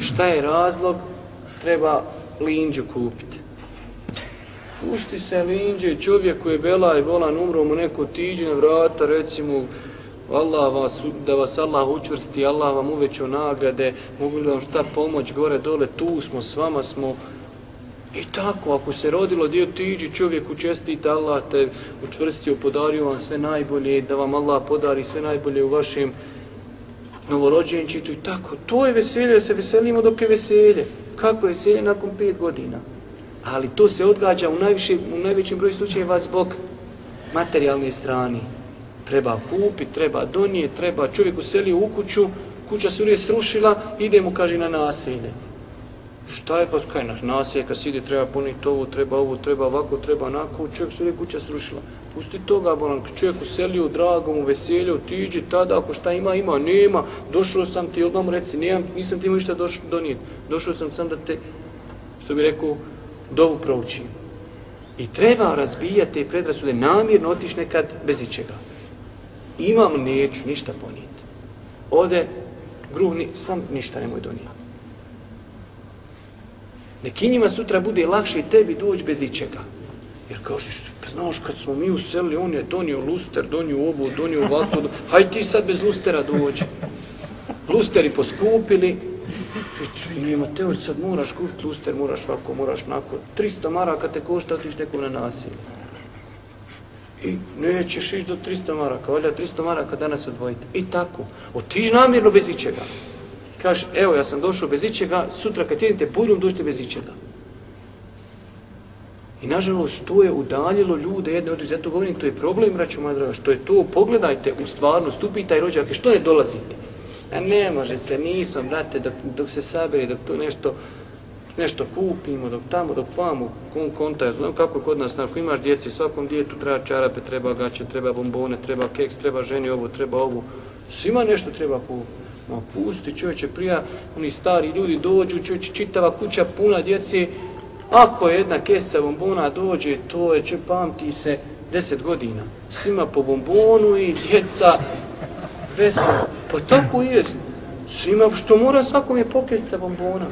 Šta je razlog? Treba linđu kupiti. Pusti se linđe, čovjek koji je bela i bolan, umro mu neko tiđe na vrata, recimo, Allah vas, da vas Allah učvrsti, Allah vam uvećao nagrade, mogu li vam šta pomoć gore, dole, tu smo, s vama smo. I tako, ako se rodilo dio tiđi, čovjeku čestite, Allah te učvrstio, podario vam sve najbolje, da vam Allah podari sve najbolje u vašem novorođenčitu i tako. To je veselje, se veselimo dok je veselje. Kako je veselje nakon pet godina? Ali to se odgađa u, najviše, u najvećem broju slučajeva zbog materijalne strane treba kupiti, treba donijeti, treba čovjek uselio u kuću, kuća se uvijek srušila, ide mu, kaže, na nasilje. Šta je pa kaj na nasilje, kad si ide, treba puniti ovo, treba ovo, treba ovako, treba onako, čovjek se uvijek kuća srušila. Pusti toga, bolan, čovjek uselio, dragom, u veselju, tiđi tada, ako šta ima, ima, nema, došao sam ti, odmah mu reci, nemam, nisam ti imao ništa donijeti, došao sam sam da te, što bi rekao, dovu proučim. I treba razbijati te predrasude, namjerno otiš nekad bez ičega imam, neću ništa ponijeti. Ode, gruhni, sam ništa nemoj donijeti. Neki njima sutra bude lakše i tebi doći bez ičega. Jer kažeš, pa znaš kad smo mi uselili, on je donio luster, donio ovo, donio ovako, do... hajde ti sad bez lustera dođi. Lusteri poskupili, nema teorij, sad moraš kupiti luster, moraš ovako, moraš nako. 300 maraka te košta, otiš nekom na nasilje i nećeš ići do 300 maraka, valja 300 maraka danas odvojite. I tako. Otiš namjerno bez ičega. Kaže, evo ja sam došao bez ičega, sutra kad idete buljom dođete bez ičega. I nažalost to je udaljilo ljude jedne od zato govorim, to je problem, braću moja draga, što je to, pogledajte u stvarnost, upitaj rođake, što ne dolazite? A ne može se, nisam, brate, dok, dok se sabere, dok to nešto, nešto kupimo, dok tamo, dok vamo, kom konta, znam kako kod nas, ako imaš djeci, svakom djetu treba čarape, treba gaće, treba bombone, treba keks, treba ženi ovo, treba ovo, svima nešto treba kupiti. Ma pusti čovječe prija, oni stari ljudi dođu, čovječe čitava kuća puna djeci, ako jedna kesca bombona dođe, to je, će pamti se, deset godina. Svima po bombonu i djeca, vesela. Pa tako je. jest. Svima, što mora svakom je pokesca bombona.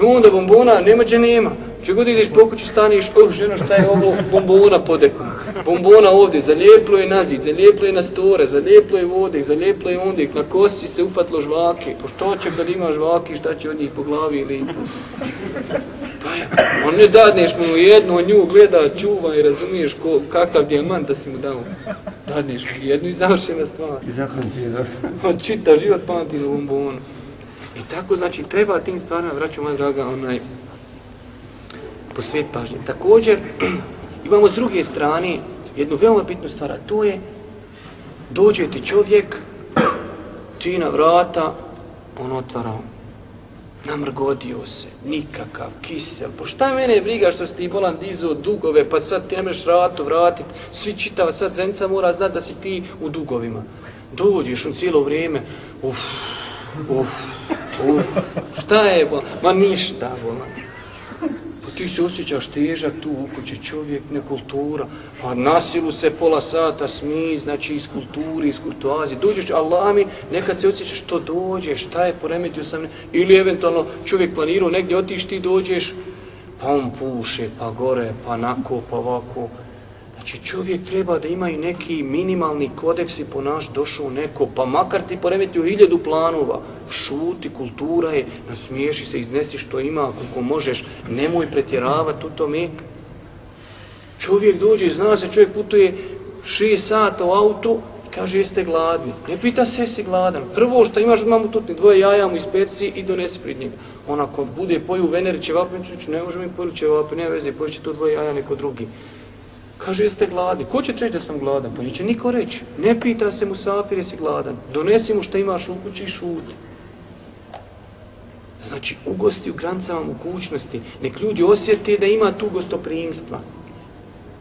I onda bombona nema gdje nema. Če god ideš po kući staniš, oh žena šta je ovo, bombona podekom. Bombona ovdje, zalijeplo je na zid, zalijeplo je na store, zalijeplo je vodek, zalijeplo je ondek, na kosti se ufatlo žvake. Po što će kad ima žvake, šta će od njih po glavi ili... Pa ja, on ne dadneš mu jednu, on nju gleda, čuva i razumiješ ko, kakav dijamant da si mu dao. Dadneš mu jednu i završena stvar. I zapamti je da... On čita život pamati na bombonu. I tako, znači, treba tim stvarima, vraću moja draga, onaj, posvijet pažnje. Također, imamo s druge strane jednu veoma bitnu stvar, a to je, dođe ti čovjek, ti na vrata, on otvara, namrgodio se, nikakav, kisel, po šta mene briga što si ti bolan dizo dugove, pa sad ti ne možeš ratu vratit, svi čitava sad zenca mora znat da si ti u dugovima. Dođeš u cijelo vrijeme, uff, uff, Uf, šta je, bo? ma ništa, bo. Pa ti se osjećaš težak tu u kući, čovjek, nekultura, pa nasilu se pola sata smi, znači iz kulturi, iz kurtoazije, dođeš, Allah mi, nekad se osjećaš što dođeš, šta je, poremetio sam, ne, ili eventualno čovjek planirao negdje otiš, ti dođeš, pa on puše, pa gore, pa nako, pa ovako. Znači čovjek treba da ima i neki minimalni kodeks i ponaš došao neko, pa makar ti poremetio hiljadu planova, šuti, kultura je, nasmiješi se, iznesi što ima, koliko možeš, nemoj pretjeravati u tome. Čovjek dođe, zna se, čovjek putuje 6 sata u auto i kaže jeste gladni. Ne pita se jesi gladan. Prvo što imaš mamu tutni, dvoje jaja mu ispeci i donesi pred njega. On ako bude poju veneri ćevapnicu, ne može mi poju ćevapi, nema veze, pojuće to dvoje jaja neko drugi. Kaže, jeste gladni. Ko će reći da sam gladan? Pa neće niko reći. Ne pita se mu safir, jesi gladan. Donesi mu što imaš u kući i šuti. Znači, ugosti u granicama mogućnosti. Nek ljudi osjeti da ima tu gostoprimstva.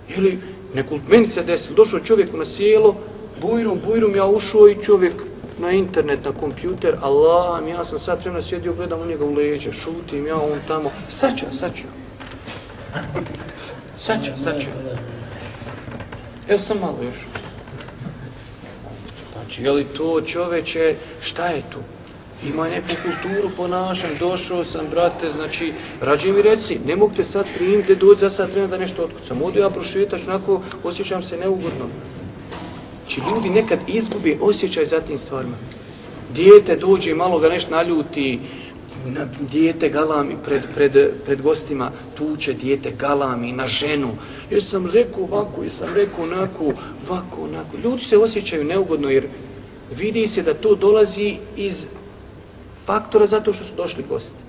Ili, nekult, meni se desilo, došao čovjek na sjelo, bujrum, bujrum, ja ušao i čovjek na internet, na kompjuter, Allah, ja sam sad vremena sjedio, gledam u njega u leđe, šutim, ja on tamo, sad ću, sad ću. Sad ću, sad ću. Evo sam malo još. Znači, je li to čoveče, šta je tu? Ima neku kulturu ponašanja, došao sam, brate, znači, rađe mi reci, ne mogu te sad primiti, doći za sad treba da nešto otkucam. Odu ja prošetač, onako, osjećam se neugodno. Znači, ljudi nekad izgube osjećaj za tim stvarima. Dijete dođe, malo ga nešto naljuti, na dijete galami pred, pred, pred gostima, tuče dijete galami na ženu. Jer sam rekao ovako, jer sam rekao onako, ovako, onako. Ljudi se osjećaju neugodno jer vidi se da to dolazi iz faktora zato što su došli gosti.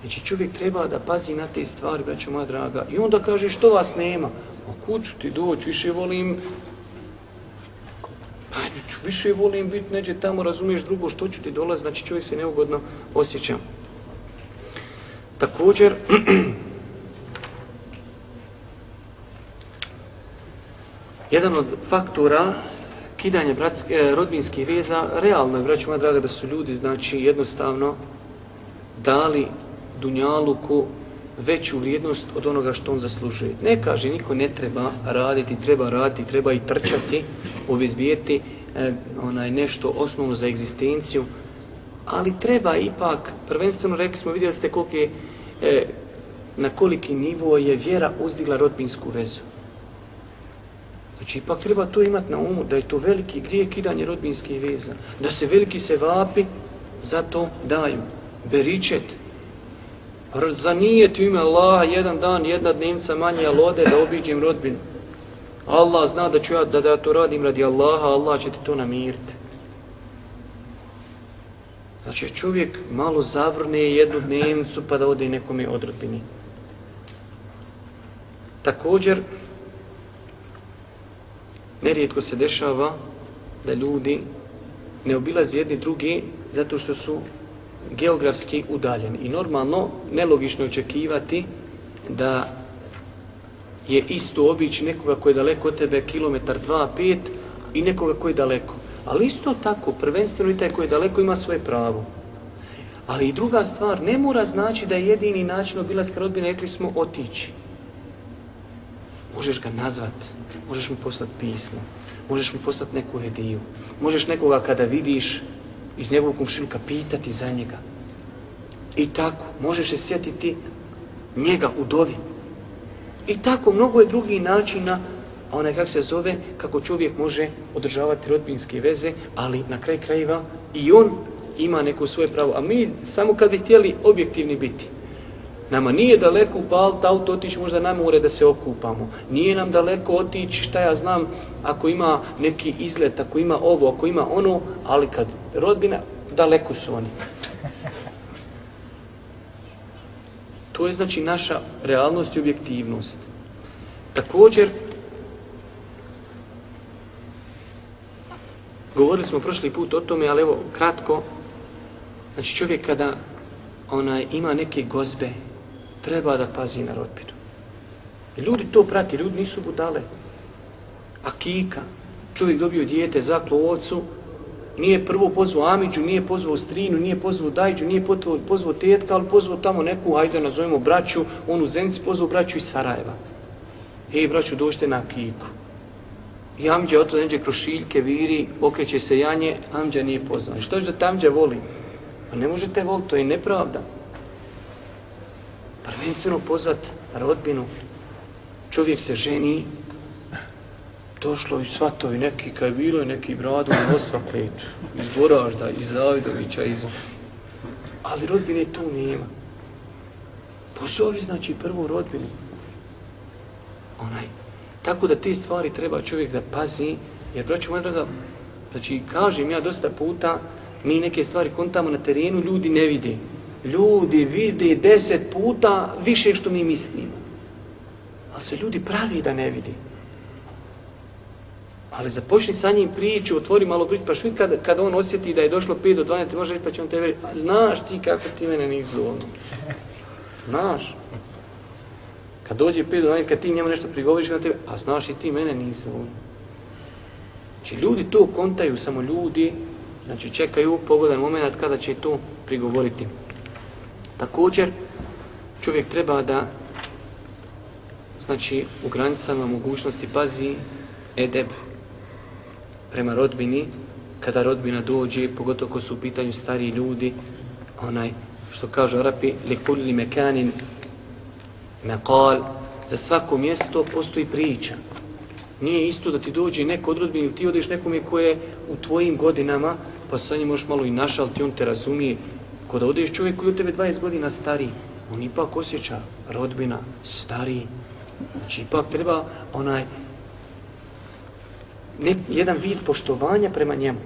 Znači čovjek treba da pazi na te stvari, braćo moja draga. I onda kaže što vas nema? A kuću ti doći, više volim Pa, više volim biti neđe tamo, razumiješ drugo što ću ti dolaz, znači čovjek se neugodno osjeća. Također, jedan od faktora kidanja bratske, e, rodbinskih veza, realno je, braću moja draga, da su ljudi, znači, jednostavno dali Dunjaluku veću vrijednost od onoga što on zaslužuje. Ne kaže, niko ne treba raditi, treba raditi, treba i trčati, obizbijeti eh, onaj nešto osnovno za egzistenciju, ali treba ipak, prvenstveno rekli smo, vidjeli ste koliko je, e, na koliki nivo je vjera uzdigla rodbinsku vezu. Znači, ipak treba to imati na umu, da je to veliki grijeh kidanje rodbinskih veza. Da se veliki sevapi za to daju. Beričet. Za nije ti ime Allaha jedan dan, jedna dnevnica manje lode da obiđem rodbinu. Allah zna da ću ja da, da to radim radi Allaha, Allah će ti to namiriti. Znači čovjek malo zavrne jednu dnevnicu pa da ode nekome odrodbini. Također, nerijetko se dešava da ljudi ne obilaze jedni drugi zato što su geografski udaljeni. I normalno, nelogično očekivati da je isto obići nekoga koji je daleko od tebe kilometar, dva, pet i nekoga koji je daleko. Ali isto tako, prvenstveno i taj koji je daleko ima svoje pravo. Ali i druga stvar, ne mora znači da je jedini način obilaska rodbine, rekli smo, otići. Možeš ga nazvati, možeš mu poslati pismo, možeš mu poslati neku hediju, možeš nekoga kada vidiš iz njegovog komšiluka pitati za njega. I tako, možeš se sjetiti njega u dovi. I tako, mnogo je drugih načina a onaj kako se zove, kako čovjek može održavati rodbinske veze, ali na kraj krajeva i on ima neko svoje pravo. A mi samo kad bi htjeli objektivni biti, nama nije daleko upaliti auto, otići možda na more da se okupamo. Nije nam daleko otići, šta ja znam, ako ima neki izlet, ako ima ovo, ako ima ono, ali kad rodbina, daleko su oni. To je znači naša realnost i objektivnost. Također, Govorili smo prošli put o tome, ali evo, kratko. Znači, čovjek kada onaj, ima neke gozbe, treba da pazi na rodbinu. Ljudi to prati, ljudi nisu budale. A kika, čovjek dobio dijete, zaklo ocu, Nije prvo pozvao Amidžu, nije pozvao Strinu, nije pozvao Dajđu, nije pozvao, pozvao Tetka, ali pozvao tamo neku, hajde nazovemo braću, on u Zenci pozvao braću iz Sarajeva. Ej, braću, došte na kiku. I Amidža oto neđe kroz šiljke, viri, okreće se janje, Amidža nije pozvan. Što je da Tamđa voli? Pa ne možete voliti, to je nepravda. Prvenstveno pozvat rodbinu. Čovjek se ženi, došlo i svatovi neki, kaj je bilo i neki bradu i osvaklet, iz Boražda, iz Zavidovića, iz... Ali rodbine tu nema. Pozovi znači prvu rodbinu. Onaj. Tako da te stvari treba čovjek da pazi, jer braću moja draga, znači kažem ja dosta puta, mi neke stvari kontamo na terenu, ljudi ne vide. Ljudi vide deset puta više što mi mislimo. Ali se ljudi pravi da ne vidi. Ali započni sa njim priču, otvori malo priču, pa što kad, kad on osjeti da je došlo 5 do 12, ti može reći pa će on te veriti, a znaš ti kako ti mene nizu ono. Znaš. Kad dođe 5 do 12, kad ti njemu nešto prigovoriš na tebe, a znaš i ti mene nisi ono. Znači ljudi to kontaju, samo ljudi, znači čekaju pogodan moment kada će to prigovoriti. Također, čovjek treba da znači u granicama mogućnosti pazi edeb prema rodbini, kada rodbina dođe, pogotovo ko su u pitanju stariji ljudi, onaj, što kažu Arapi, li kulli mekanin mekal, za svako mjesto postoji priča. Nije isto da ti dođe neko od rodbine ili ti odeš nekome koje je u tvojim godinama, pa sa njim možeš malo i našaliti, on te razumije. Ko da odeš čovjek koji u tebe 20 godina stari, on ipak osjeća rodbina, stari. Znači ipak treba onaj nek, jedan vid poštovanja prema njemu.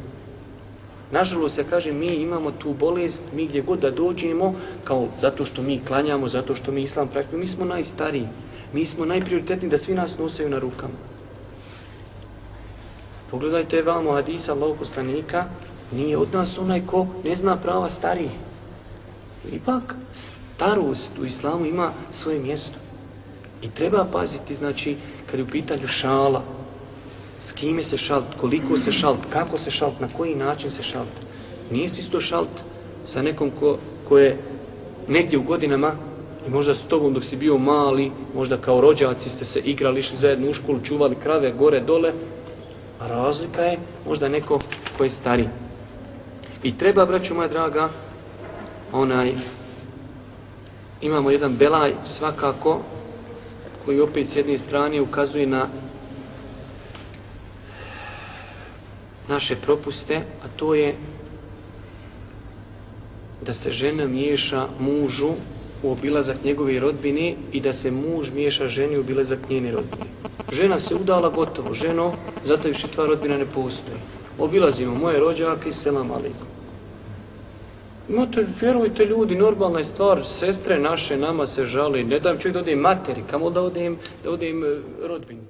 Nažalost, ja kažem, mi imamo tu bolest, mi gdje god da dođemo, kao zato što mi klanjamo, zato što mi islam praktikujemo, mi smo najstariji. Mi smo najprioritetniji da svi nas nosaju na rukama. Pogledajte vamo hadisa Allahog poslanika, nije od nas onaj ko ne zna prava starijih. Ipak, starost u islamu ima svoje mjesto. I treba paziti, znači, kad je u pitanju šala, s kime se šalt, koliko se šalt, kako se šalt, na koji način se šalt. Nije si isto šalt sa nekom ko, ko je negdje u godinama i možda s tobom dok si bio mali, možda kao rođaci ste se igrali, išli zajedno u školu, čuvali krave gore, dole, a razlika je možda neko ko je stari. I treba, braću moja draga, onaj, imamo jedan belaj svakako, koji opet s jedne strane ukazuje na naše propuste, a to je da se žena miješa mužu u obilazak njegove rodbine i da se muž miješa ženi u obilazak njene rodbine. Žena se udala gotovo, ženo, zato više tva rodbina ne postoji. Obilazimo moje rođake i selam aliku. Imate, vjerujte ljudi, normalna je stvar, sestre naše nama se žali, ne dam čovjek da odim materi, kamo da odem, da odim e, rodbini.